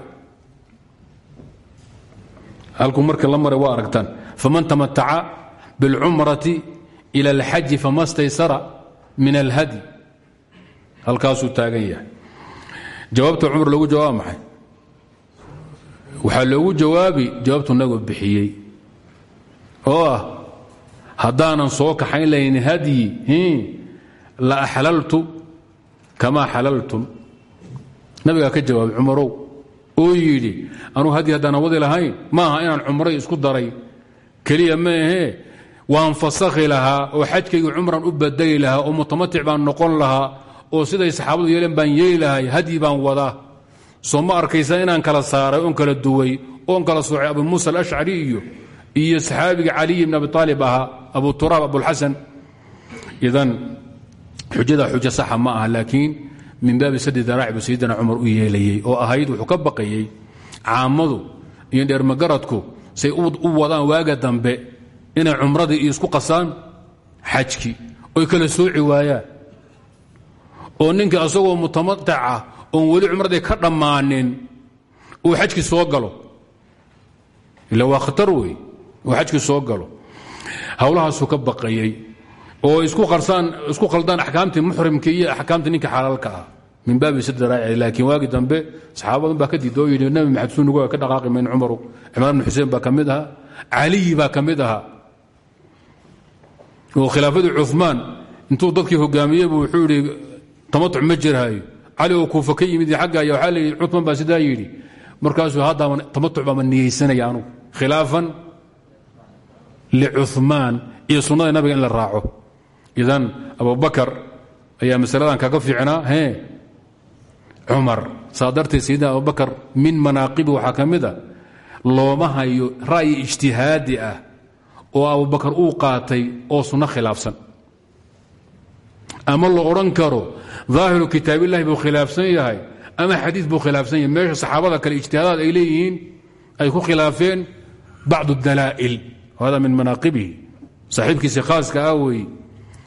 Halkuu marka la maray waa aragtaan faman tamataca biاlcumrati ila alxaji fama staysara min alhadyi. Halkaasuu taagan yahay. Jawaabta cumar loogu jawaaba maxay waxaa loogu jawaabi jawaabtu nabigu bixiyey. Oo ah haddaanan soo kaxayn lahayn hadyi la axlaltu kamaa xalaltum. Nabigaa ka jawaabay cumarow oo yidhi anuu hadyi haddaanan wadi lahayn maaha inaan cumray isku daray. Keliya ma ahee waan fasakhi lahaa oo xajkaygii cumran u badeli lahaa oo mutamatic baan noqon lahaa oo siday saxaabadu yeeleen baan yeeli lahay hadyi baan wadaa soo ma arkaysa inaan kala saaray oon kala duway oon kala soocay abu muusa alashcari iyo saxaabiga caliy bn abi aalib ahaa abu turaab abulxasan idan xujada xujo saxa ma aha laakiin min baabi sadi daraaci buu sayidina cumar u yeelayey oo ahayd wuxuu ka baqayey caamadu iyo dheermagaradku say u wadaan waaga dambe inay cumradii iyo isku qasaan xajkii oy kala sooci waayaan. Oo ninka asagoo mutamataca oon weli cumradii ka dhammaanin uu xajkii soo galo. Ila waa khatar wey soo galo. Hawlahaasuu ka baqayey oo isku khaldaan axkaamtii muxrimka iyo axkaamtii ninka xalaalka ah. Min baabi sidraaci laakiin waagii dambe saxaabadan baa ka diida oo nabi maxamed sunugu ka dhaqaaqi mayn cumaru. Cimraan xuseen baa ka mid ahaa caliyi oo khilaafadii cumaan intuu dadkii hogaamiyey buu wuxuu yidhi tamatuc ma cali oo kuufa ka yimid xaggaya waxaa la yidhi cumaan baa sidaa yidhi markaasuu haddaama tamatuc baama niyeysanaya anugu khilaafan licumaan iyo sunnada nabiga in la raaco. Idan abubakar ayaa masaladan kaga fiicnaa he cumar saa darteed sayidina abubakar min manaaqibi waxaa ka mid a looma hayo ra'yi ijtihaadi ah oo abubakar uu qaatay oo sunno khilaafsan. Ama la odhan karo daahiru kitaabillahi buu khilaafsan yahay ama xadiid buu khilaafsan yahay. Meesha saxaabada kale ijtihaadaad ay leeyihiin ay ku khilaafeen bacdu dalaa'il hada min manaaqibihi. Saaxiibkiisi khaaska ah weeye.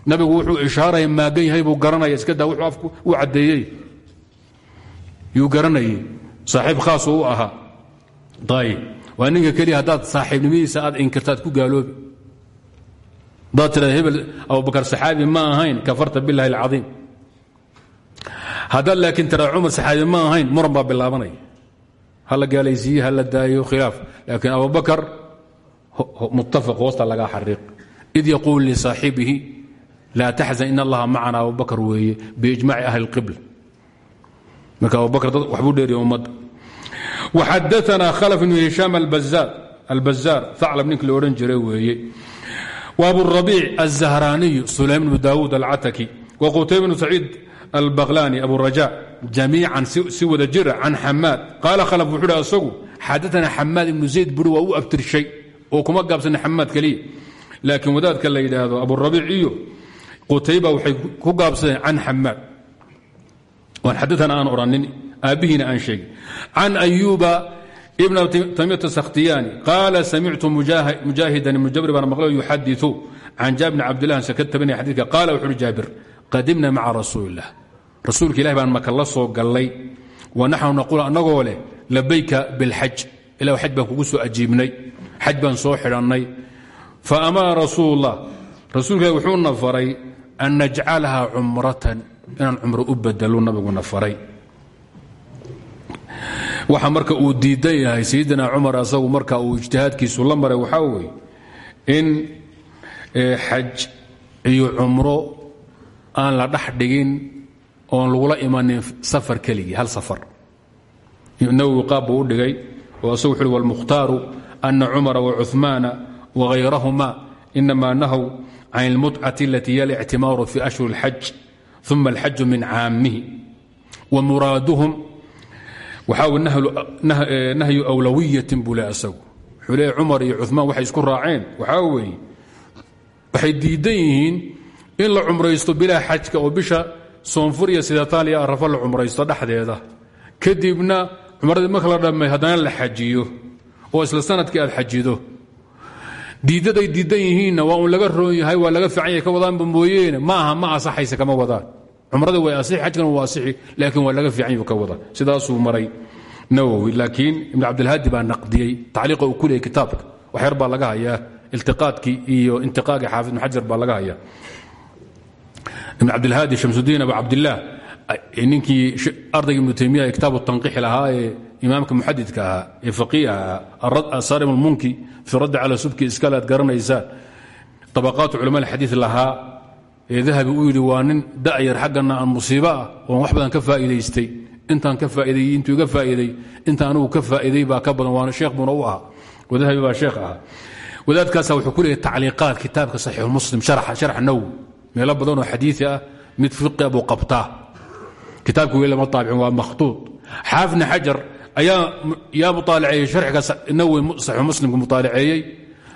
Nabigu wuxuu ishaaraya maagan yahay buu garanaya iska daa wuxuu afku u caddeeyey. Yuu garanayay. Saaxiib khaasu u ahaa. Ayib waa ninka keliya haddaad saaxiibnimadiisa aad inkirtaad ku gaaloobi. Haddaad tirada hebel abubakar saxaabi ma ahayn kafarta billahi alcaiim haddaad laakiin tara cumar saxaabi ma ahayn muran baa hala gaalaysiiye hala daayo khilaaf. Laakiin abubakar muttafaq hoosta lagaa xariiq. Id yaquul lisaaxibihi laa taxzan in allaha macana abubakar weeye biijmaaci ahli اlqibla marka abubakar dad waxbuu dheeriya ummadda waxadaanaa khalaf ibnu hishaam albazaar aclab ninki la odhan jiray weeye. Wa aburabiic alzahraaniyu sulaym bnu daawuud alcataki wa qutayb bnu saciid albaqlani aburaja jamiican si wada jira can xamaad qaala khalaf wuxuu hi asagu xadaana xamaad ibnu zayd buri waa u abtirshay oo kuma gaabsana xamaad keliya. Laakiin wadaadka la yidhaahdo aburabiic iyo qutayba waxay ku gaabsadeen can xamaad waan xadaana aan odhanin aabbihiina aan sheegin can ayuba ibn tamiyat sakhtiyani qaala samictu mujaahidan ibnu jabri baan maqlay yuxadiu can jaabir bn cabdilah se ka tabanaya xadidka qaala wuxu uhi jaabir qadimna maca rasuuli illah rasuulka ilahi baan maka la soo gallay. Wa naxnu naquul annagoo leh labayka bilxaj. Ilah xaj baan kugu soo ajiibnay xaj baan soo xidhannay. Fa amara rasuul اllah rasuulka ilahi wuxuuna faray an najcalaha cumratan inaan cumro u bedelo nabiguna faray. Waxa marka uu diidan yahay sayidina cumar asagu marka uu ijtihaadkiisu la maray waxaa weeye in xaj iyo cumro aan la dhex oon lagula imanin safar keligii hal safar. Nawowi qaabbuu u dhigay oo asagu wuxuuhi walmukhtaaru ana cumara wacumaana wagayrahuma inamaa nahow can ilmutcati alatii hiya alictimaaru fii ashhuri اlxaj uma alxaju min caamihi wa muraaduhum waxaa eh, nahyu awlawiyatin buu le asagu. Wuxuu leeya cumar iyo isku raaceen. Waxaa weeye waxay diidan yihiin in la cumraysto bilaa bisha soonfur iyo sidataaliya arafa la cumraysto dhexdeeda. Kadibna cumradii marka la dhammay haddana la xajiyo oo isla sannadkii aad xajido. Diiddaday diidan yihiinna waa uun laga roon waa laga fiican yahay ka wadaanba mooyeene. Ma aha ma asaxaysa kama wadaan. Cumrada way asixi xajkana waa asixi laakiin waa laga fiican yuu ka wada sidaasuu maray nawowi. Laakiin ibn cabdilhaadi baa naqdiyey tacliiqa uu ku leeyay kitaabka. Wax yar baa laga hayaa. Iltiqaadkii iyo intiqaagii xaafid ibn xajar baa laga hayaa ibn cabdilhaadi shamsudiin abu cabdillaah ninkii ardayga ibnu taymiya ee kitaabu tanqiixi lahaa ee imaamka muxadidka ahaa ee faqiih ahaa sarim almunki fii raddi cala subki iskale aad garanaysaan طabaqaatu culama alxadiid lahaa ee dahabi uu yidhi waa nin da'yar xaggana ah wax badan ka faa'iidaystay intaan ka faa'iideeyey intuu iga faa'iiday inta anugu ka faa'iiday baa ka badan waana sheekh buuna u ahaa oo dahabi baa sheekh ahaa. Wadaadkaasa wuxuu ku leeyahy tacliiqaat kitaabka saxiix muslim sharax nawowi meelo badanoo xadiii ah mid fiqia buu qabtaa. Kitaabka weli lama taabicin waa makhtuud xaafidna xajar ayaa yaa muaalaceeyey sharxiga nawowi saxiix muslimka muaalaceeyey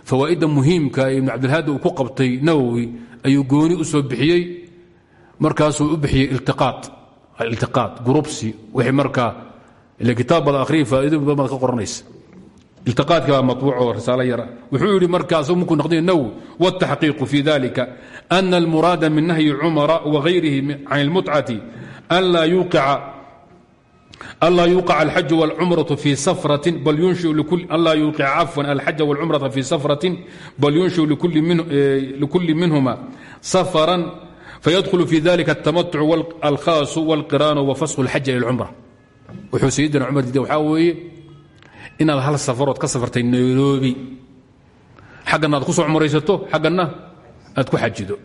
fawaa'idda muhiimka ee ibnu cabdilhaadi uu ku qabtay nawowi ayuu gooni u soo bixiyey markaasuu u bixiyey iltiqaad gurubsi wixii markaa ile kitaab bada akhriyi faa'ido badan baad ka qoranaysa iltiqaadka baa matbuuc oo risaalo yara wuxuu yidhi markaas munkuu noqday nawowi wاtaxqiiqu fi dalika ana almuraada min nahyi cumara wagayrihi can اlmutcati anlaa yuqica alxaju wاlcumraةu fi safratin bal anlaa yuqica cafwan alxaja wاlcumrata fi safratin bal yunshiu likuli minhuma safaran fayadkhulu fi dalika الtamatuc alkhaasu wاlqiraanu wafasku اlxaja ila اlcumra wuxuu sayidina cumar diiday waxaa weeye inaad hal safarood ka safartay nairobi xaggana aad ku soo cumraysato xaggana aad ku xajido.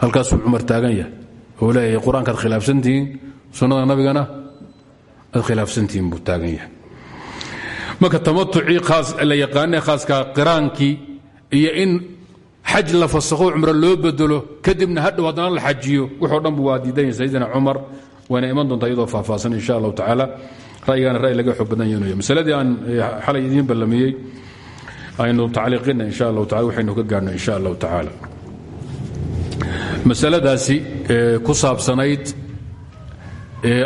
Halkaasuu cumar taagan yahay. Oo leeyahay qur'aankaad khilaafsantihiin sunnada nabigana aad khilaafsantihiin buu taagan yahay. Marka tamatucii khaas la yaqaanee khaaskaa qiraankii iyo in xaj la fasakho cumro loo bedelo kadibna hadhow haddana la xajiyo. Wuxoo dhan waa diidan yahay sayidina cumar wayna iman doontaa iyadoo faahfaahsan insha allahu tacaala ra'yigaana ra'y laga xoog badan aan xalay idiin ballamiyey aynu tacliiqina insha allahu tacala waxaynu ka gaarno insha allahu tacaala. Masaladaasi ku saabsanayd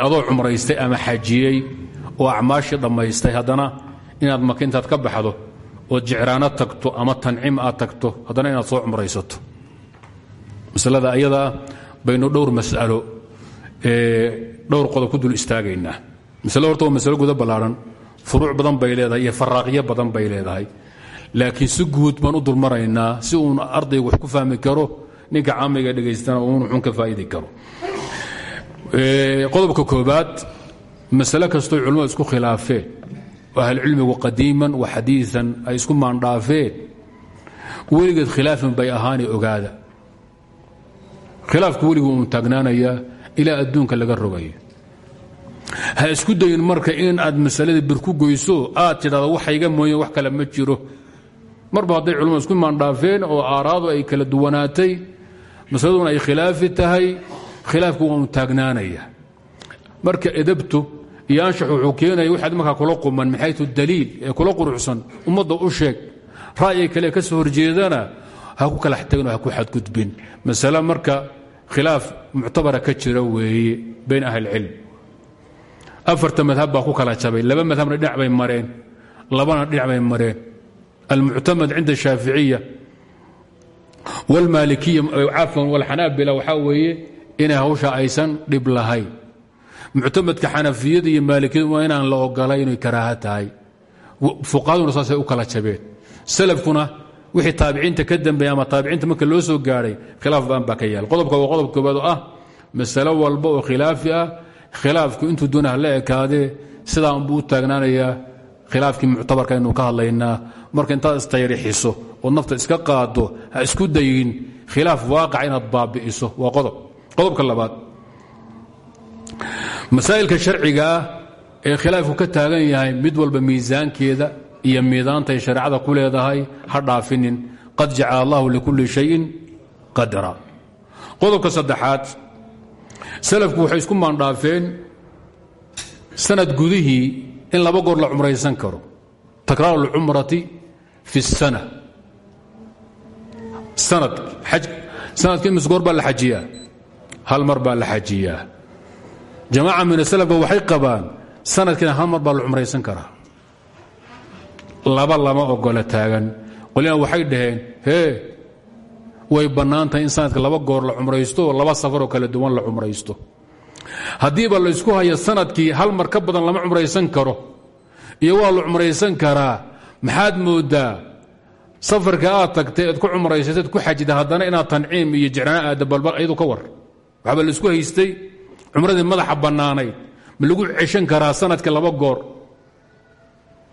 adoo cumraystay ama xajiyey oo acmaashii dhammaystay haddana inaad maka intaad ka baxdo ood jicraano tagto ama tancim aad tagto haddana inaad soo cumraysato. Masalada ayadaa baynu dhowr mas'alo dhowr qodob ku dul istaagaynaa masle horta waa masalo guda ballaaran. Furuuc badan bay leedahay iyo faraaqyo badan bay leedahay. Laakiin si guud baan u dulmaraynaa si uun ardaygu wax ku fahmi karo ninka caamiga dhegaystana uun xun ka faa'idi karo. Qodobka koobaad masale kastoo culimmadu isku khilaafeen oo ahlucilmigu qadiiman wa xadiian ay isku maandhaafeen weligeed khilaafin bay ahaani ogaada. Khilaafku weliguu uun taagnaanayaa ilaa adduunka laga rogayo ha isku dayin marka in aad masalada bir ku goyso aad tidhahdo waxayga mooye wax kale ma jiro. Marba hadday culimmadu isku maandhaafeen oo aaraadu ay kala duwanaatay masaladuna ay khilaafi tahay khilaafku waa un taagnaanaya. Marka edabtu iyo anshax wuxuu keenaya waxaad markaa kula quman min daliil ee kula quruxsan? Ummadda u sheeg ra'yiga kale ka soo horjeedana ha ku kalax tagin oo ha ku xadgudbin. Masale marka khilaaf muctabara ka jira weeye bayn ahlicilm afarta madhab baa ku kala jabay. Laba madhabna dhinac mareen. Labana dhinac bay mareen. Almuctamad cinda shaaficiya wاlmaalikiya cafwan wاlxanaabila waxaa weeye inay hawsha aysan dhib lahayn. Muctamadka xanafiyada iyo maalikiyadu waa inaan la ogolay inay karaaha tahay. Fuqahaduna u kala jabeen. Salafkuna wixii taabiciinta ka dambeeya ama taabiciinta marka loo soo gaadhay khilaaf baan baa ka yaal. Qodobka waa qodob koobaad oo ah masalo walba oo khilaafi ah khilaafku intuu doona hala ekaadee sidaa unbuu u taagnaanayaa khilaafkii muctabarka aynu ka hadlaynaa. Marka intaad istayrixiso ood nafta iska qaado ha isku dayin. Khilaaf waaqaca inaad baabi'iso. Waa qodob. Qodobka labaad. Masaa'ilka sharciga ah ee khilaafku ka taagan yahay mid walba miisaankeeda iyo miidaantay shareecada ku leedahay ha dhaafinin. Qad jacala allahu likulli shayin qadra. Qodobka saddexaad salafku waxay isku maandhaafeen sanad gudihii in laba goor la cumraysan karo takraaru اlcumrati fi الsana sanad sanadkii mis goor baa la xajiyaa hal mar baa la xajiyaa jamaaca min asalafka waxay qabaan sanadkiina hal mar baa la cumraysan karaa laba lama ogola taagan qolina waxay dhaheen hee way bannaan tahay in sanadka laba goor la cumraysto oo laba safaroo kala duwan la cumraysto. Haddiiba laysku hayo sannadkii hal mar ka badan lama cumraysan karo iyo waa la cumraysan karaa maxaad moodaa safarka aad tagtay eed ku cumraysateed ku xajida haddana inaad tanciim iyo jecraan aadda balbal ayadu ka war. Waxaaba la isku haystay cumradii madaxa bannaanayd ma lagu ceshan karaa sannadkii laba goor?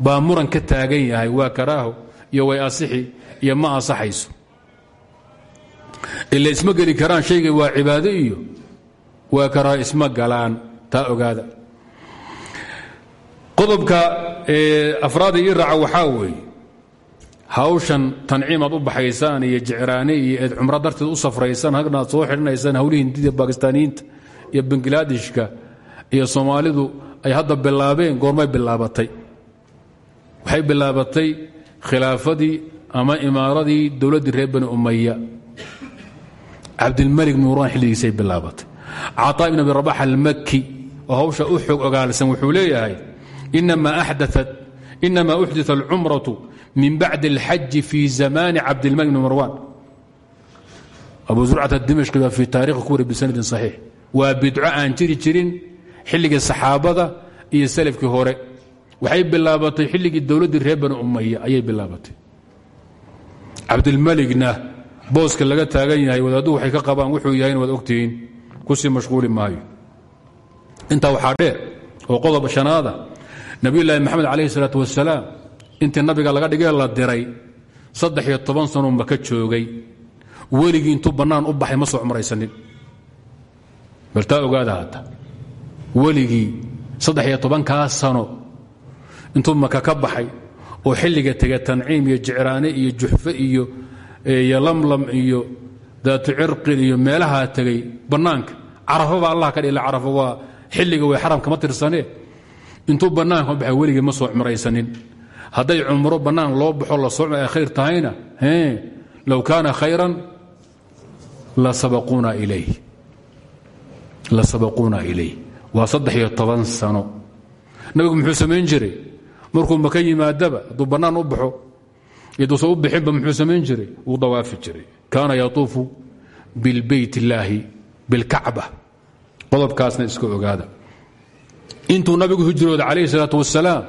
Baa muran ka taagan yahay waa karaaho iyo way asixi iyo ma asaxayso ila isma geli karaan shayga waa cibaado iyo waa karaaho isma galaan taa ogaada. Qodobka afraada ii raaca waxaa weeye hawshan tanciimaad u baxaysaan iyo jecraane iyo eed cumro darteed u safraysaan hagnaad soo xidhanaysaan hawlihii hindida bakistaaniyiinta iyo banglaadishka iyo soomaalidu ay hadda bilaabeen goormay bilaabatay. Waxay bilaabatay khilaafadii ama imaaradii dowladdii reer bani umaya cabdilmalik nuuraan xilligiisay bilaabatay. Caطaa ibn abi rabax almaki oo hawsha u xog ogaalsan wuxuu leeyahay inamaa uxdita alcumratu min bacdi اlxaji fii zamaani cabdilmalik bn marwan abu zurcata dimashqi baa fii taarikhi ku wari bisanadin saxiix. Waa jiri jirin xilligii saxaabada iyo salafkii hore. Waxay bilaabatay xilligii dowladdii reer bani ayay bilaabatay. Cabdilmaligna booska laga taagan yahay wadaaddu waxay ka qabaan wuxuu yahayna waad ogtihiin ku sii mashquuli maayo. Intaa waxaa dheer oo qodob shanaada nabiyulaahi maxamed calayhi salaatu wasalaam intii nabiga laga dhigee la diray saddex iyo toban sanoo maka joogay. Weligii intuu bannaan u baxay ma soo cumraysanin bal taa weligii saddex iyo sano intuu maka ka baxay oo xilliga tega tanciim iyo jicraane iyo juxfe iyo iyo lamlam iyo daatu cirqin iyo meelahaa tegay bannaanka. Carafaba allah ka dhila carafo waa xilliga way xaram kama tirsanee intuu bannaanka baxay weligii ma soo cumraysanin. Hadday cumro bannaan loo baxo la soo ay khayr tahayna low kaana khayran la sabaquuna ilayh waa saddex iyo toban sano. Nabigu muxuu samayn jiray. Markuu maka yimaadaba hadduu bannaan u baxo iyoduusan u bixinba muxuu samayn jiray wuu dawaafi jiray kaana yatuufu bilbeyt illaahi bilkacba qodobkaasna iska ogaada. Intuu nabigu hijrooday calayhi salaatu wasalaam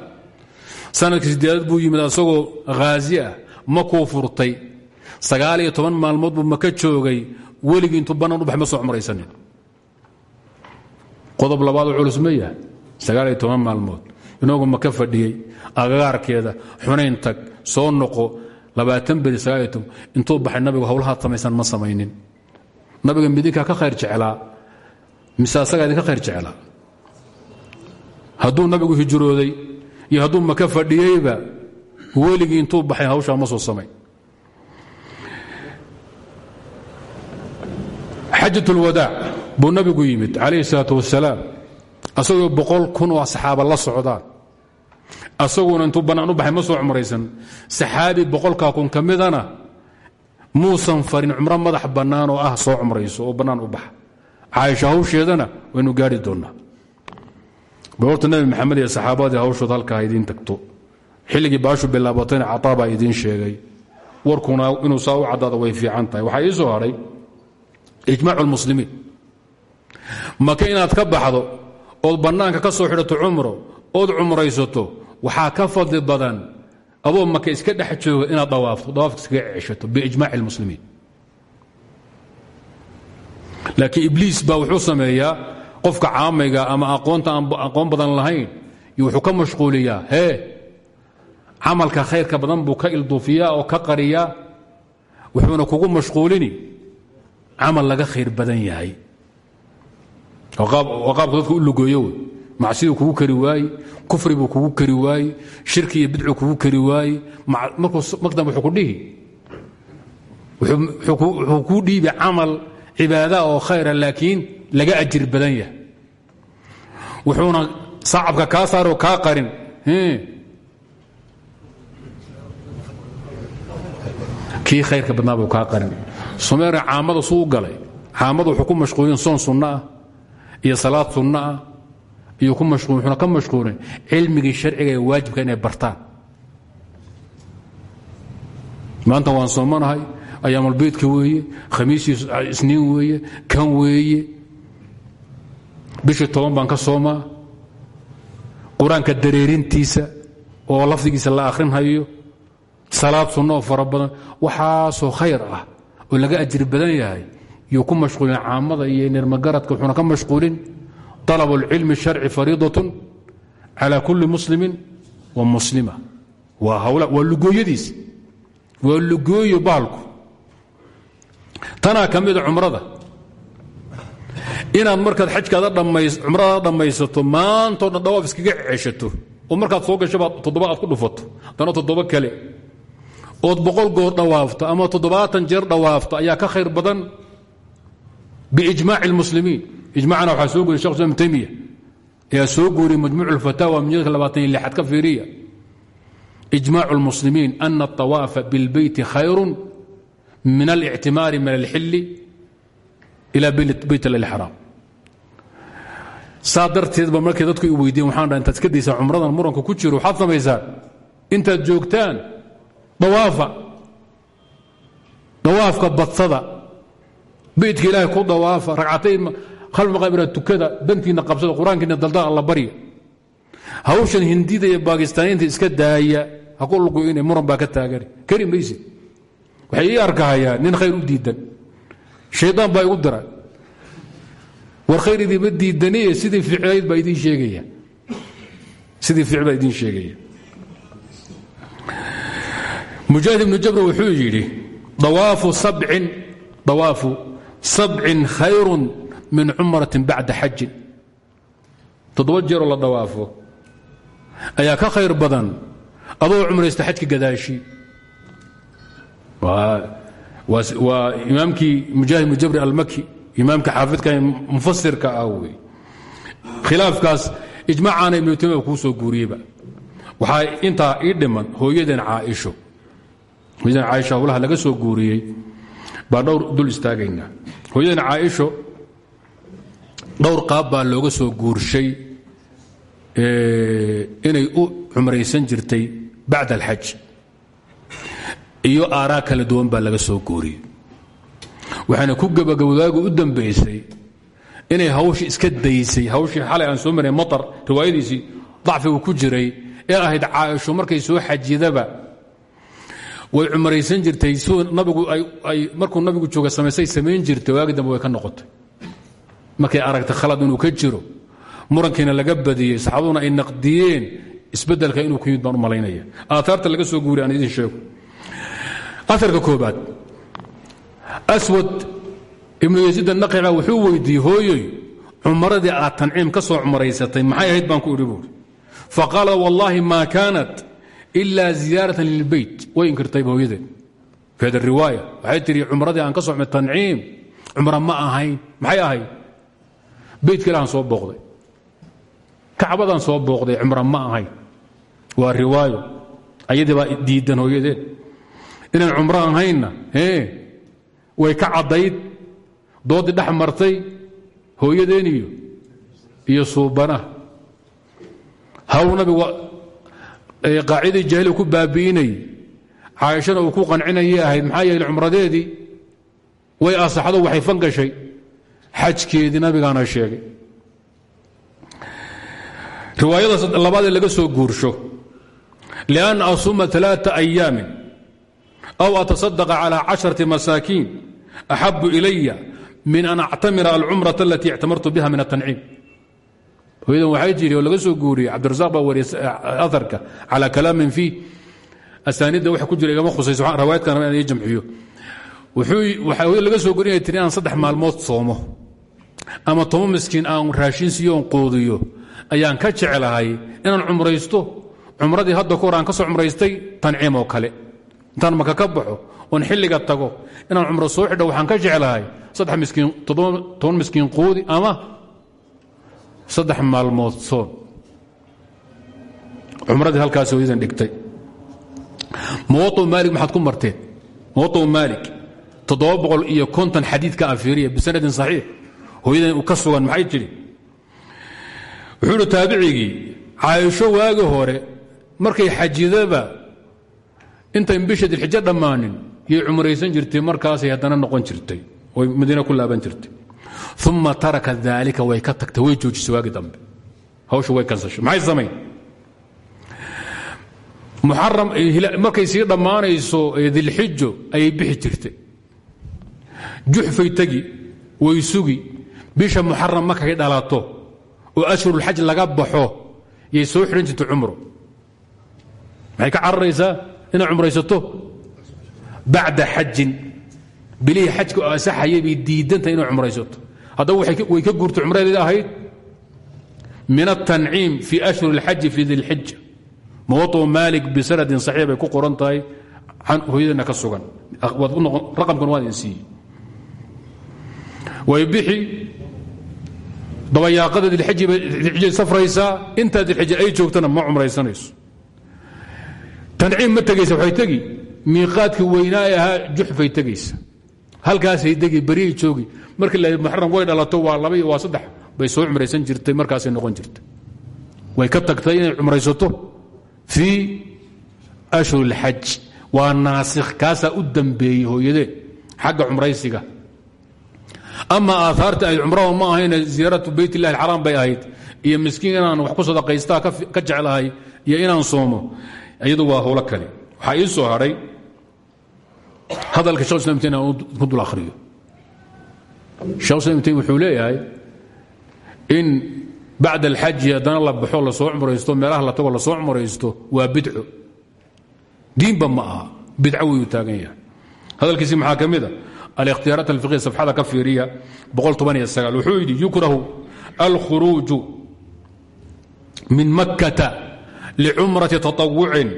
sannadkii sideedaad buu yimid asagoo khaazi ah makuu furtay. Sagaal iyo toban maalmood buu maka joogay weligii intuu bannaan u baxay ma soo cumraysanin. Qodob labaadoo culus ma iyo toban maalmood inoogu maka fadhiyey. Agagaarkeeda xunayn tag soo noqo. Labaatan beri toban intuu baxay nabigu howlahaad samaysan ma samaynin. Nabiga midinkaa ka khayr jeclaa. Mise asagaa idinka khayr jeclaa? Hadduu nabigu hijrooday iyo hadduu maka fadhiyeyba weligii intuu baxay hawshaa ma soo samay. Xajat ulwadaac buu nabigu yimid calayhi salaatu wasalaam asagoo boqol kun oo saxaaba la socdaan asaguna intuu bannaan u baxay ma soo cumraysan saxaabi boqolkaa kun ka muusan farin cumro madax bannaan oo ah soo cumrayso oo bannaan u baxa caaisha hawsheedana waynu gaari doonnaa. Bal horta nebi maxamed iyo saxaabadii hawshood halkaa idiin tagto. Xilligii baashu bilaabatayna cataa baa sheegay. Warkuna inuu saa u caddaado way fiican tahay. Waxaa ii soo hadhay ijmaacu lmuslimiin maka ka baxdo ood bannaanka ka soo xidhato cumro ood cumraysato waxaa ka fadli badan adoo maka iska dhex jooga inaad dawaafto dawaafka iskaga ceshato biijmaaci lmuslimiin laakiin ibliis baa wuxuu sameeyaa qofka caamayga ama aqoonta aan aqoon badan lahayn iyo wuxuu ka mashquuliyaa hee camalka khayrka badan buu ka ilduufiyaa oo ka qariyaa wuxuuna kugu mashquulini camal laga khayr badan yahay qaabku dadka u lugooyo wey macsiduu kugu kari waaye kufri buu kugu kari waaye shirki iyo bidcu kugu kari waaye markudambe wuxuu ku dhihi. Wuxuu kuu dhiibi camal cibaada oo khayra laakiin laga ajir badan yahay. Wuxuuna sacabka kaa saaroo kaa qarin. Kii khayrka badnaa buu qarin. Sumeera caamada suu u galay. Caamada wuxuu ku mashquulin soon sunno ah iyo salaad sunno ah iyo wuxuuna ka mashquulin cilmigii sharciga ee waajibka inay bartaan. Maanta waan soomanahay ayaamulbeydka weeye khamiisii isniin weeye kan weeye. Bishii toban baan ka soomaa qur'aanka dareerintiisa oo lafdigiisa la akhrinhayo salaad sunno oo fara badan waxaasoo khayr ah oo laga ajri badan yahay yuu ku mashquulin caamada iyo nirmagaradka wuxuuna ka mashquulin طalab اlcilmi الsharci fariidaة calى kuli muslimi wa muslima waa lugooyadiis waa lugooyo bahalku tanaa ka mida cumrada inaad markaad xajkaada cumradaada dhammaysato maantao dhan dhawaaf iskaga ceshato oo markaad soo gashabaa toddoba aad ku dhufato dana toddoba kale ood boqol goor dhawaafto ama toddobaatan jeer dhawaafto ayaa ka khayr badan biijmaaci اlmuslimiin ijmacna waxaa soo guriy shekh islam taymiya ayaa soo guuriyey majmuuc اlfataawa mujadka labaatan iyo lixaad ka fiiriya ijmaacu اlmuslimiin ana الطawaafa biاlbeyti khayru min اlictimaari min alxili ila beyt اlxraam saa darteedba markay dadku i weydiyen waxaan dha intaad iska daysaa cumradan muranka ku jiro waxaad samaysaan intaad joogtaan dawaafa dawaafka badsada beytka ilaahay ku dawaafa ragcatayn khalmaqabira tukada dantiinna qabsada qur'aankiina daldal alla barya hawshan hindida iyo baakistaaniinta iska daaya ha ku lugu inay muran baa ka taagan kari maysid waxay ii arkahayaa nin khayr u diidan. Shaydaan baa igu dira war khayr idiima diidaniye sidii ficlayd baa idiin sheegaya. Sidii ficil baa idiin sheegaya. Mujaahid ibnu jabr wuxuu yidhi dawaafu sabcin dawaafu sabcin khayrun min cumratin bacda xajin. Toddoba jeeroo la dawaafo ayaa ka khayr badan adoo cumraysta xajka gadaashii waa imaamkii mujaahid ibnu jabri almaki imaamka xaafidka mufasirka ah wey. Khilaafkaas ijmaacaana ibnu taymiya kuu soo guuriyeyba waxaa intaa ii dhiman hooyadeen caaisho. Hooyadeen caaisho howlaha laga soo guuriyey baa dhowr dul istaagaynaa hooyadeen caaisho dhowr qaab baa looga soo guurshay inay u cumraysan jirtay bacd alxaj. Iyo aaraa kala duwan baa laga soo guuriyey. Waxaana ku gebagabowdaagu u dambaysay inay hawshii iska daysay. Hawshii xalay aan soo maray matar riwaayadiisii dacfigu ku jiray ee ahayd caaisho markay soo xajidaba way cumaraysan jirtay markuu nabigu jooga samaysay samayn jirtay waagi way ka noqotay. Markay aragtay khalad inuu ka jiro murankiina laga badiyey saxaabaduna ay naqdiyeen isbeddelka inuu ku yimid baan u malaynaya. Aaaarta laga soo guuriy aan sheego. Aarka koobaad aswad ibnu yaziid anaqica wuxuu weydiiyey hooyoy cumaradii aad tanciim ka soo cumaraysatay maxay ahayd? baan ku idhi buuri faqaala wallaahi maa ila ziyaaratan lilbeyt way inkirtayba hooyadeed fi hada riwaaya waxay tihi cumradii aan ka soo cumay tanciim cumra ma ahayn maxay ahayd beytka ilahan soo booqday. Kacbadaan soo booqday cumra ma ahayn. Waa riwaayo. Ayadii baa diidan hooyadeed inaan cumro ahaynna way ka caddayd doodii dhex martay hooyadeen iyo iyo suubanaha hawl nabigu qaacidii jahli ku baabi'inay caaishana uu ku qancinayay ahayd maxaa yeele cumradeedii way asaxdo waxay fan xajkeedii nabigaana sheegay. Riwaayada labaadee laga soo guursho. Lian asuma aaaa ayaamin aw atasaddaqa calى casharati masaakiin axabu ilaya min an actamira alcumrata alatii ictamartu biha min atanciim hooyadan waxay jiri oo laga soo guuriyey cabdirazaq baa wariyey aarka calى kalaamin fii. Asaanidda waxa ku jira igama khusayso rawaayadkan raba in jamciyo. Waxaa laga soo gurinaya tiri inaan saddex maalmood soomo. Ama toban miskiin aan raashin siiyo on qoodiyo ayaan ka jeclahay inaan cumraysto. Cumradii hadda kahor aan ka soo cumraystay tanciim oo kale. Intaan maka ka baxo? Oon xilliga tago. Inaan cumro soo xidho waxaan ka jeclahay saddex miskiin toban miskiin qoodi ama saddex maalmood soon. Cumradii halkaas hooyadan dhigtay. Muwaطu maalik maxaad ku marteen? Toddoba boqol iyo konton xadiidka afiiriya bisanadin saxiix uu ka sugan maxay jiri wuxuu idhi taabicigii caaisho waagi hore markay xajidaba intayn bisha dilxijo dhammaanin yay cumraysan jirtay markaasay haddana noqon jirtay oy madiina ku jirtay uma taraka daalika way ka tagtay way joojisay waagi dambe hawsha way kansashay maxay samayn muxaram markay sii dhammaanayso dilxijo ayay bixi jirtay juxfay tegi way sugi bisha muxaram markay dhalato oo ashhurulxaj laga baxo yay soo xidhan jirtay cumro maxay ka cararaysaa inaad cumraysato bacda xajin bilihii xajka haddaba way ka guurtay cumradeedii ahayd? Min atanciim fii ashhur اlxaji fii dilxija mawaطu maalik bisanadin saxiix bay ku qoran tahay. Hooyadeenna ka sugan. Raqamkan waan idin siiyey waybixi dabayaaqada dilxiji bay dilxijay safraysaa. Intaa dilxija ay joogtana ma cumraysanayso. Tanciim ma tegaysa waxay tegi. Miiqaadkii weynaa ee ahaa juxfay tegaysa halkaasay degi beriyay joogi markii la muxram way dhalato waa laba iyo saddex. Bay soo cumraysan jirtay markaasay noqon jirtay. Way ka tagtay inay cumraysato fii ashhur اlxaj waa naasikh kaasaa u dambeeyey hooyadee xagga cumraysiga. Ama aahaarta ay cumrada ma ahayna ziyaaratu beyt illahi bay ahayd. Iyo miskiin wax ku sadaqaystaa ka jeclahay iyo inaan soomo iyadu waa howlo kale. Waxaa ii soo hadhay hadalka ku dul ariyo wuxuu leeyahay in bacd alxaji haddana la baxo la soo cumraysto meelaha la tago la soo cumraysto waa bidco. Diinba ma aha bidco taagan yahay. Hadalkiisi maxaa ka mida ah? alikhtiyaaraat alfiqhiya safxada ka fiiriya wuxuu yidhi yukrahu alkhuruuju min makkata licumrati taطawucin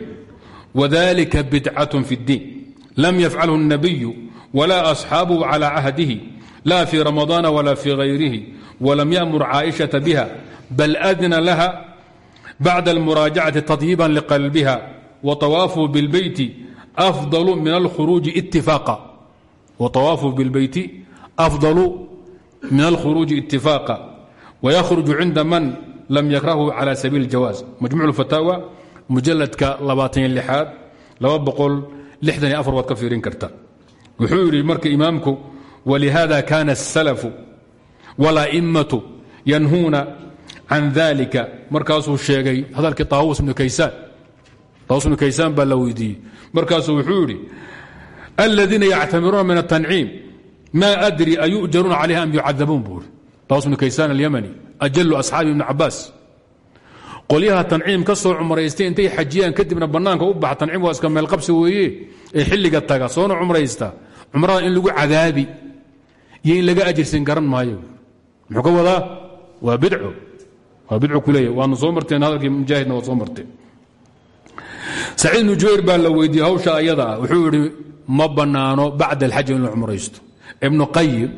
wadalika bidcatun fi اddiin lam yafcalhu الnabiyu wla asxaabuhu calى cahdihi la fii ramadaana wla fii غayrihi wlam yأmur caaئiشhaةa bha bal adna laha bacda اlmuraajacaةi تطyiba lqalbiha وطawaafuhu bاlbeyti أfضل min اlkhuruuji اتifaaqa وطawaafuhu bاlbeyti أfضل min اlkhuruuji اتifaaqa وykhruج cinda man lam yakrahu calى sabiil اjawaaz majmuc اfataawa mujaladka labaatan lixaad laba boqol lixdan iyo afar waad ka fiirin karta. Wuxuu yidhi marka imaamku walihada kana الsalafu wala'immatu yanhuuna can dalika markaasuu sheegay hadalkii taawus ibnu kaysaan. Taawus ibnu kaysaan baa la weydiiyey. Markaasuu wuxuu yidhi aladiina yactamiruuna min atanciim ma adri ayu'jaruuna calayha am yucadabuun buu ihi taawus ibnu kaysaan alyamani ajalu asxaabi ibni cabaas qolyaha tanciim ka soo cumraystay intay xajiyaan kadibna bannaanka u baxa tanciim waa iska meelqabsi weeye ee xilliga taga soona cumraysta. Cumrada in lagu cadaabi iyo in laga ajirsin garan maayo. Muxuu ka wadaa? Waa bidco. Waa bidco ku leeyahy waadna soo marteen hadalkii mujaahidna waad soo marteen saciid ibnu jubayr baa la weydiiyey hawsha ayada. Wuxuu yidhi ma bannaano bacda alxaji in la cumraysto. Ibnu qayim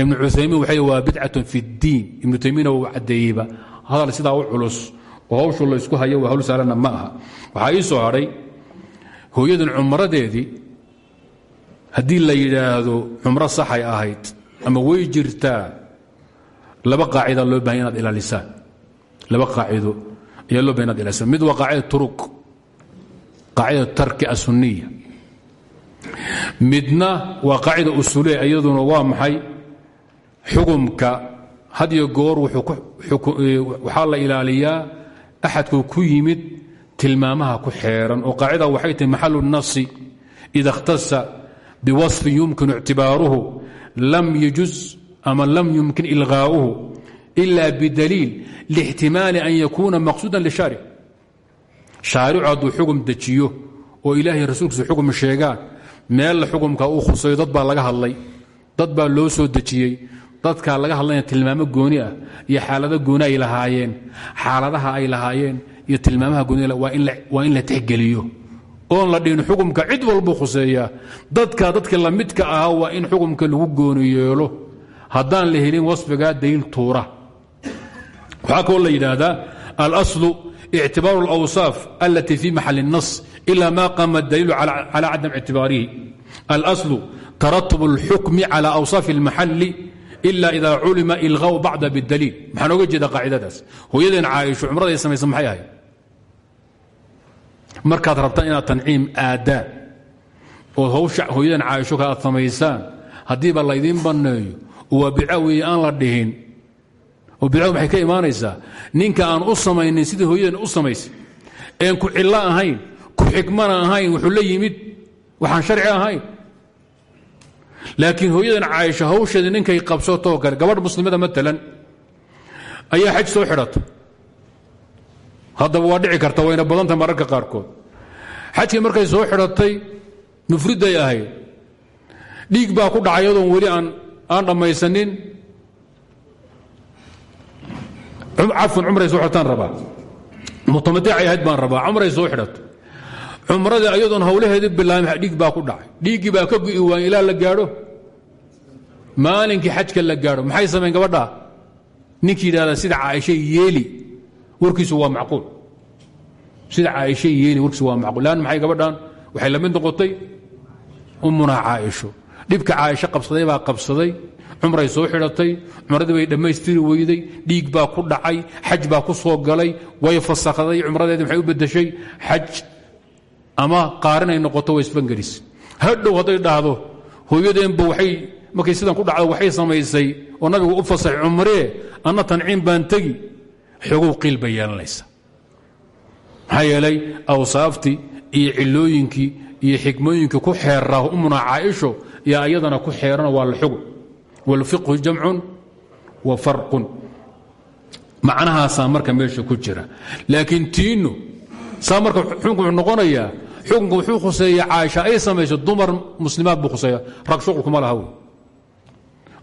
ibnu cuaymiin waa bidcatun fi اddiin ibnu taymiyana wuu caddeeyeyba hadal sidaa u culus oo hawshu laysku hayo waa hawl saalana ma aha. Waxaa ii soo hadhay hooyadan cumradeedii haddii la yidhaahdo cumro saxay ahayd ama way jirtaa laba qaacida loo baahan inaad ilaalisaan. Laba qaacido ayaa loo baahan inaad ilaalisaan. Mid waa qaacida turuq qaacida tarki asuniya midna waa qaacida usuuliya iyaduna waa maxay? Xukumka had iyo goor waxaa la ilaaliyaa axadku ku yimid tilmaamaha ku xeeran oo qaacida waxay tahay maxalu nasi ida اhtasa biwaصfin yumkinu اctibaaruhu lam yjuz ama lam yumkin ilغaa'uhu ila bidaliil lاxtimaali an yakuuna maqsuuda lishaaric shaaricu hadduu xugum dejiyo oo ilaahay rasuulkiisa xugum sheegaan meella xukumka uu khusayo dad baa laga hadlay dad baa loo soo dejiyey dadkaa laga hadlayna tilmaamo gooni ah iyo xaalado gooni ay lahaayeen xaaladaha ay lahaayeen iyo tilmaamaha gooni waa in la tixgeliyo oon la dhihin xukumka cid walbuu khuseeyaa dadka dadka lamidka ahaa waa in xukumka lagu gooni yeelo haddaan la helin wasfigaa daliil tuura waxaa kaloo la yidhaahdaa alaslu ictibaaru اlawsaaf alati fi maxali الnas ila ma qama daliilu cala cadam ictibaarihi alaslu taratub اlxukmi cala awsaafi اlmaxali ila ida culima ilqaw bacda bidaliil maxaan oga jeeda qaacidadaas. Hooyadeen caaisho cumraday samaysa maxay ahayd? Markaad rabtaan inaad tanciim aaddaan oo hawsha hooyadan caaisho ka aad samaysaan haddiiba laydiin banneeyo oo waa bidca weeye aan la dhihin oo bidcadu maxay ka imaanaysaa? Ninka aan u samaynin sidii hooyadan u samaysay een ku cillo ahayn ku xikmana ahayn wuxuu la yimid waxaan sharci ahayn laakiin hooyadan caaisho hawsheeda ninkay qabsatoo kale gabadh muslimada maalan ayaa xaj soo xidhata haddaba waa dhici karta wayna badantah mararka qaarkood. Xajkii markay soo xidhatay mufriday ahayd. Dhiig baa ku dhacay yadoon weli aan dhammaysanin. Cafwan cumray soo xidhataan rabaa. Mutamadicay ahayd baan rabaa cumray soo xidhato cumradii ayadoon hawlaheedii bilaabin dhiig baa ku dhacay. Dhiiggii baa ka gu'i waan ilaa la gaadho. Maalinkii xajka la gaadho maxay samayn gabadhaa ninkii yidhahdaa sida caaishay yeeli warkiisu waa macquul. Sida caaisha yeeli warkiisu waa macquul. Leann maxay gabadhan waxay la noqotay ummunaa caaisho. Dhibka caaisho qabsaday baa qabsaday cumray soo xidhatay cumradii bay dhammaystiri weyday dhiig baa ku dhacay xaj baa ku soo galay way fasakhday cumradeedii maxay u beddeshay? Xaj ama qaarinay noqoto way isbangelis hadhow hadday dhahdo hooyadeenba waxay markay sidan ku dhacdo waxay samaysay oo nabigu u fasaxay cumree anna tanciim baan tegi. Xogow qiil bay yeelanaysa maxaa yeelay awsaaftii iyo cilooyinkii iyo xikmooyinkii ku xeeraa umuna caaisho yaa iyadana ku xeerano waa la xugun wاlfiqhu jamcun wa farqun. Macnahaasaa marka meesha ku jira. Laakiin tiinnu saa marka xukunku wuxuu noqonayaa xukunku wuxuu khuseeya caaisha. Ay samayso dumar muslimaad buu khuseeya. Rag shuqulkuma laha wey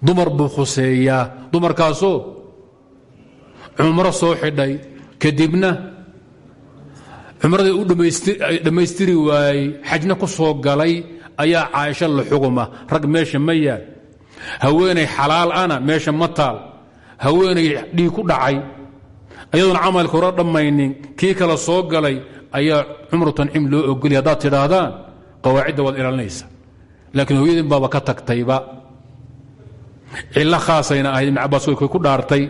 dumar buu khuseeyaa dumarkaasoo cumro soo xidhay. Kadibna cumradii u dhammaystiri waayey. Xajna ku soo galay. Ayaa caaisho la xuguma. Rag meesha ma yaal. Haweenay xalaal ana meesha ma taal. Haweenay dhiig ku dhacay. Ayadoon camalka hore dhammaynin. Kii kale soo galay ayaa cumru tanciim loo ogolya haddaad tidhaahdaan qawaacidda waad ilaalinaysa laakiin hooyadin baaba ka tagtayba. Cillo khaasayna ahayd. Ibn cabaas way ku dhaartay.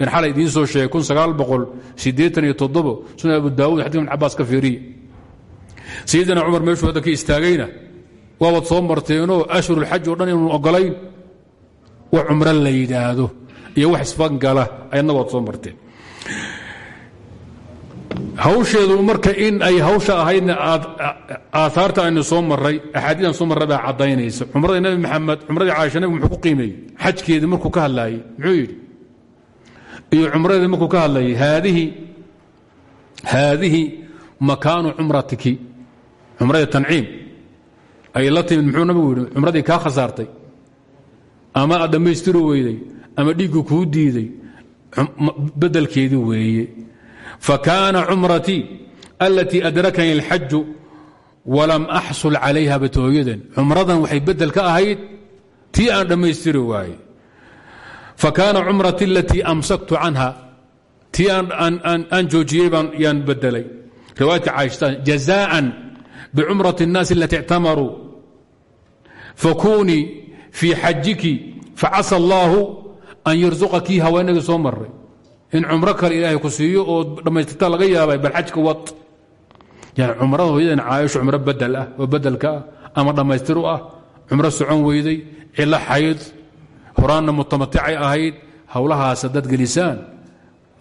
In xalay idiin soo sheegay suna abu daawud xadika ibn cabaas ka fiiriye sayidina cumar meeshuu hadda ka istaagayna waabaad soo marteenoo ashhurulxaj oo dhan inuun ogolayn wax cumro la yidhaahdo. Iyo wax isfangala ayadna waad soo marteen hawsheedu marka in ay hawsha ahaydna aaaarta aynu soo maray axaadiidan soo marray baa caddaynaysa. Cumradii nabi maxamed cumradii caaisha nabigu muxuu ku qiimeeyey xajkeedii markuu ka hadlaayey muxuu yidhi? Iyo cumradeedii markuu ka hadlayay haadihi haadihi makaanu cumratiki. Cumradii tanciim. Ay la timid muxuu nabigu yidhi cumradii kaa khasaartay ama aad dhammaystiri weyday ama dhiiggu kuu diiday bedelkeedii weeye fakaana cumratii alatii adrakani اlxaju walam axsul calayha batooyadan cumradan waxay bedel ka ahayd tii aan dhammaystiri waaye fakaana cumratii alatii amsaktu canha tii aan joojiyey baan yaan bedelay riwaayadka caaishta jazaan bicumrati الnaasi alati اctamaruu fakunii fii xajiki facasa allaahu an yarsuqakii haweenagii soo maray in cumro kale ilaahay ku siiyo oo dhammaystirta laga yaabay bal wad. Yani cumrada hooyadan caaisho cumro badel ah oo bedelka ah ama dhammaystir u ah cumro socon weyday cilo xayd horaanna mutamaticay ahayd howlahaas haddaad gelisaan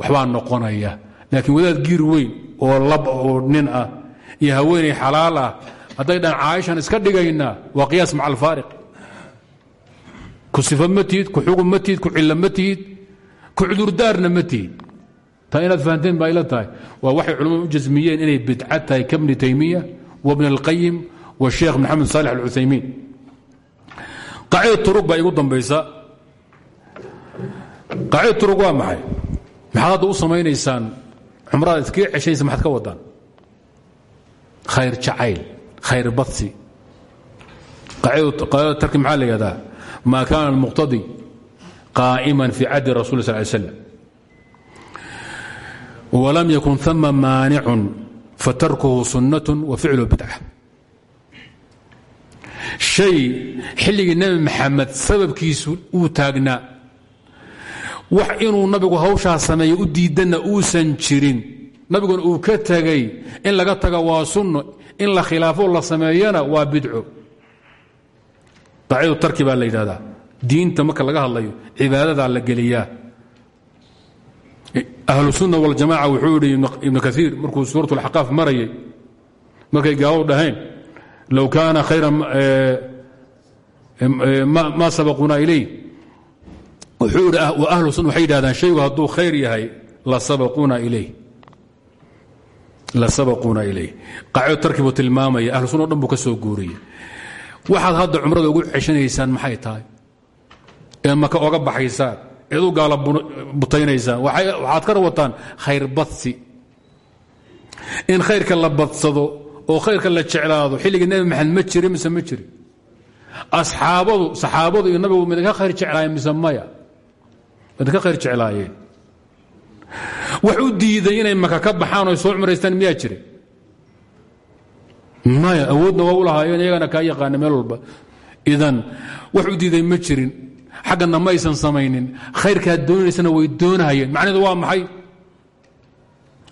waxbaa noqonaya. Laakiin wadaad giir weyn oo lab oo nin ah iyo haweenay xalaal ah hadday dhan caaishan iska dhigaynaa waa qiyaas maca alfaariq ku sifa ma tihid ku xugum ma tihid ku cillo tihid ku cudurdaarna ma tihid taa inaad fahanteen baa ila tahay. Waa waxay culimmadu u jasmiyeen inay bidca tahay kabni taymiya wabn اlqayim washeekh maxamed saalix alcuthaymiin. Qaacida turug baa igu dambaysa. Qaacida turug waa maxay? Maxaad u samaynaysaan cumrada iskaga ceshanaysa maxaad ka wadaan? Khayr jacayl khayr badsi qaacida tarki maxaa la yihahdaa ma kaana almuqtadi fi caddi rasul sal ly slam walam yakun ثama maanicun fatarkuhu sunnat wa ficlu bidca shay xilligii nebi maxamed sababkiisu uu taagnaa wax inuu nabigu hawshaa sameeyo u diidanna uusan jirin nabiguna uu ka tegay in laga taga waa sunno in la khilaafo la sameeyana waa bidco qaacidu tarki la yidhahdaa diinta marka laga hadlayo cibaadadaa la geliyaa. Ahlu sunna waljamaca wuxuu yidhi ibnu kaiir markuu suurat اlaxqaaf marayay markay gaaladu dhaheen low kaana khayra ma sabaquuna ilayh wuxuu idhi ahlu sunna waxay yidhahdaan shaygu hadduu khayr yahay la sabaquuna ilayh qaacido tarki buu tilmaamaya ahlu sunna o dhan buu ka soo guuriyey. Waxaad hadda cumrada ugu ceshanaysaan maxay tahay ee maka oga baxaysaan eed u gaala butaynaysaan waxaad ka rawataan khayr badsi. In khayrka la badsado oo khayrka la jeclaado xilligii nebi maxamed ma jiri mise ma jiri. Asxaabadu saxaabadu iyo nabigu midinka khayr jeclaayeen mise maya? Midinka khayr jeclaayeen wax diiday inay maka ka baxaan oo soo cumraystaan miyaa jire maya awoodna waa u lahaayeen iyagana kaa yaqaana meel walba. Idan wax u diiday ma jirin xaggana ma aysan samaynin. Khayrkaad doonaysana way doonahayeen. Macnaheedu waa maxay?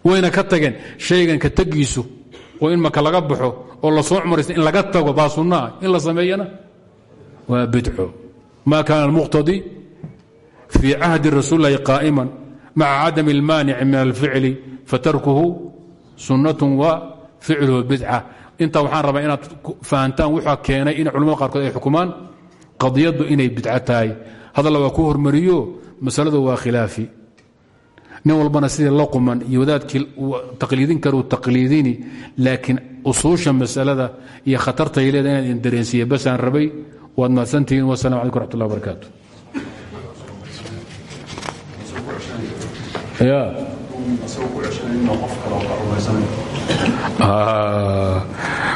Wayna ka tageen. Shaygan ka tegiisu oo in maka laga baxo oo la soo cumaraysta in laga tago baa sunno ah. In la sameeyana waa bidco. Ma kaana almuqtadi fii cahdi rasuul lahi qaa'iman maca cadam اlmaanici min alficli fatarkuhu sunnatun wa ficluhu bidca. Intaa waxaan rabaa inaad fahantaan wuxuu keenay in culamada qaarkood ay xukumaan qadiyaddu inay bidco tahay. Hadalla waa ku hormariyo masaladu waa khilaafi. Nin walbana sidii la quman iyo wadaadkii taqliidin karuu taqliidini laakiin usuusha masalada iyo khatartay leeda inaan idin dareensiiye basaan rabay waad mahadsantihiin. Wasalam calaykum raxmat ullah barakaatu ya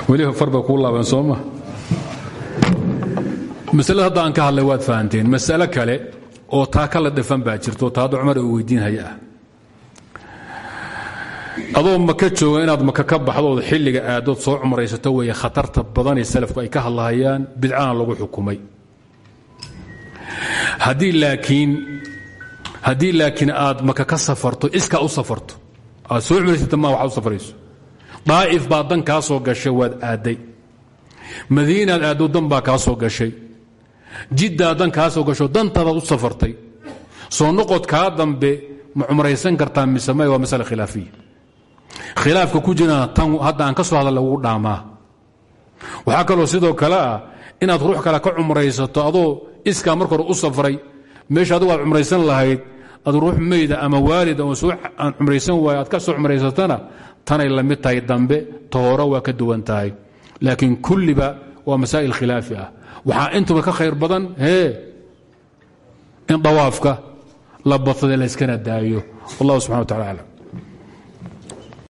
weliba farba kuu laaban sooma masalada hadda aan ka hadlay waad fahanteen. Masalo kale oo taa kala dhifan baa jirto taa hadda uu weydiinhaya. Ah adoo maka jooga inaad maka ka baxdood xilliga aadood soo cumraysato weeye khatarta badanee salafku ay ka hadlahayaan bidcana lagu xukumay. Haddii laakiin haddii laakiin aad maka ka safarto iskaa u safarto aad soo cumraysata ma waxaad u safrayso daa'if baa dan soo gashay waad aadday madiinaad aaddo dan baa kaa soo gashay jiddaa dan kaa soo gasho dantaadaad u safartay. Soo noqodkaa dambe ma cumraysan kartaa mise waa masale khilaafiya. Khilaafka ku jirana tan hadda aan ka soo hadal lagu dhaamaa. Waxaa kaloo sidoo kale ah inaad ruux kale ka cumraysato adoo iskaa marka hore u safray meesha adigu aad cumraysan lahayd ad ruux meyda ama waalid oo soo aan cumraysan waayo aad ka soo cumraysatana tanay la tahay dambe ta hore waa ka duwan tahay. Laakiin kulliba waa masaa'il khilaafi ah waxaa intuba ka khayr badan hee in dawaafka la badsada layskana daayo. Wallahu subxana wa tacala aclam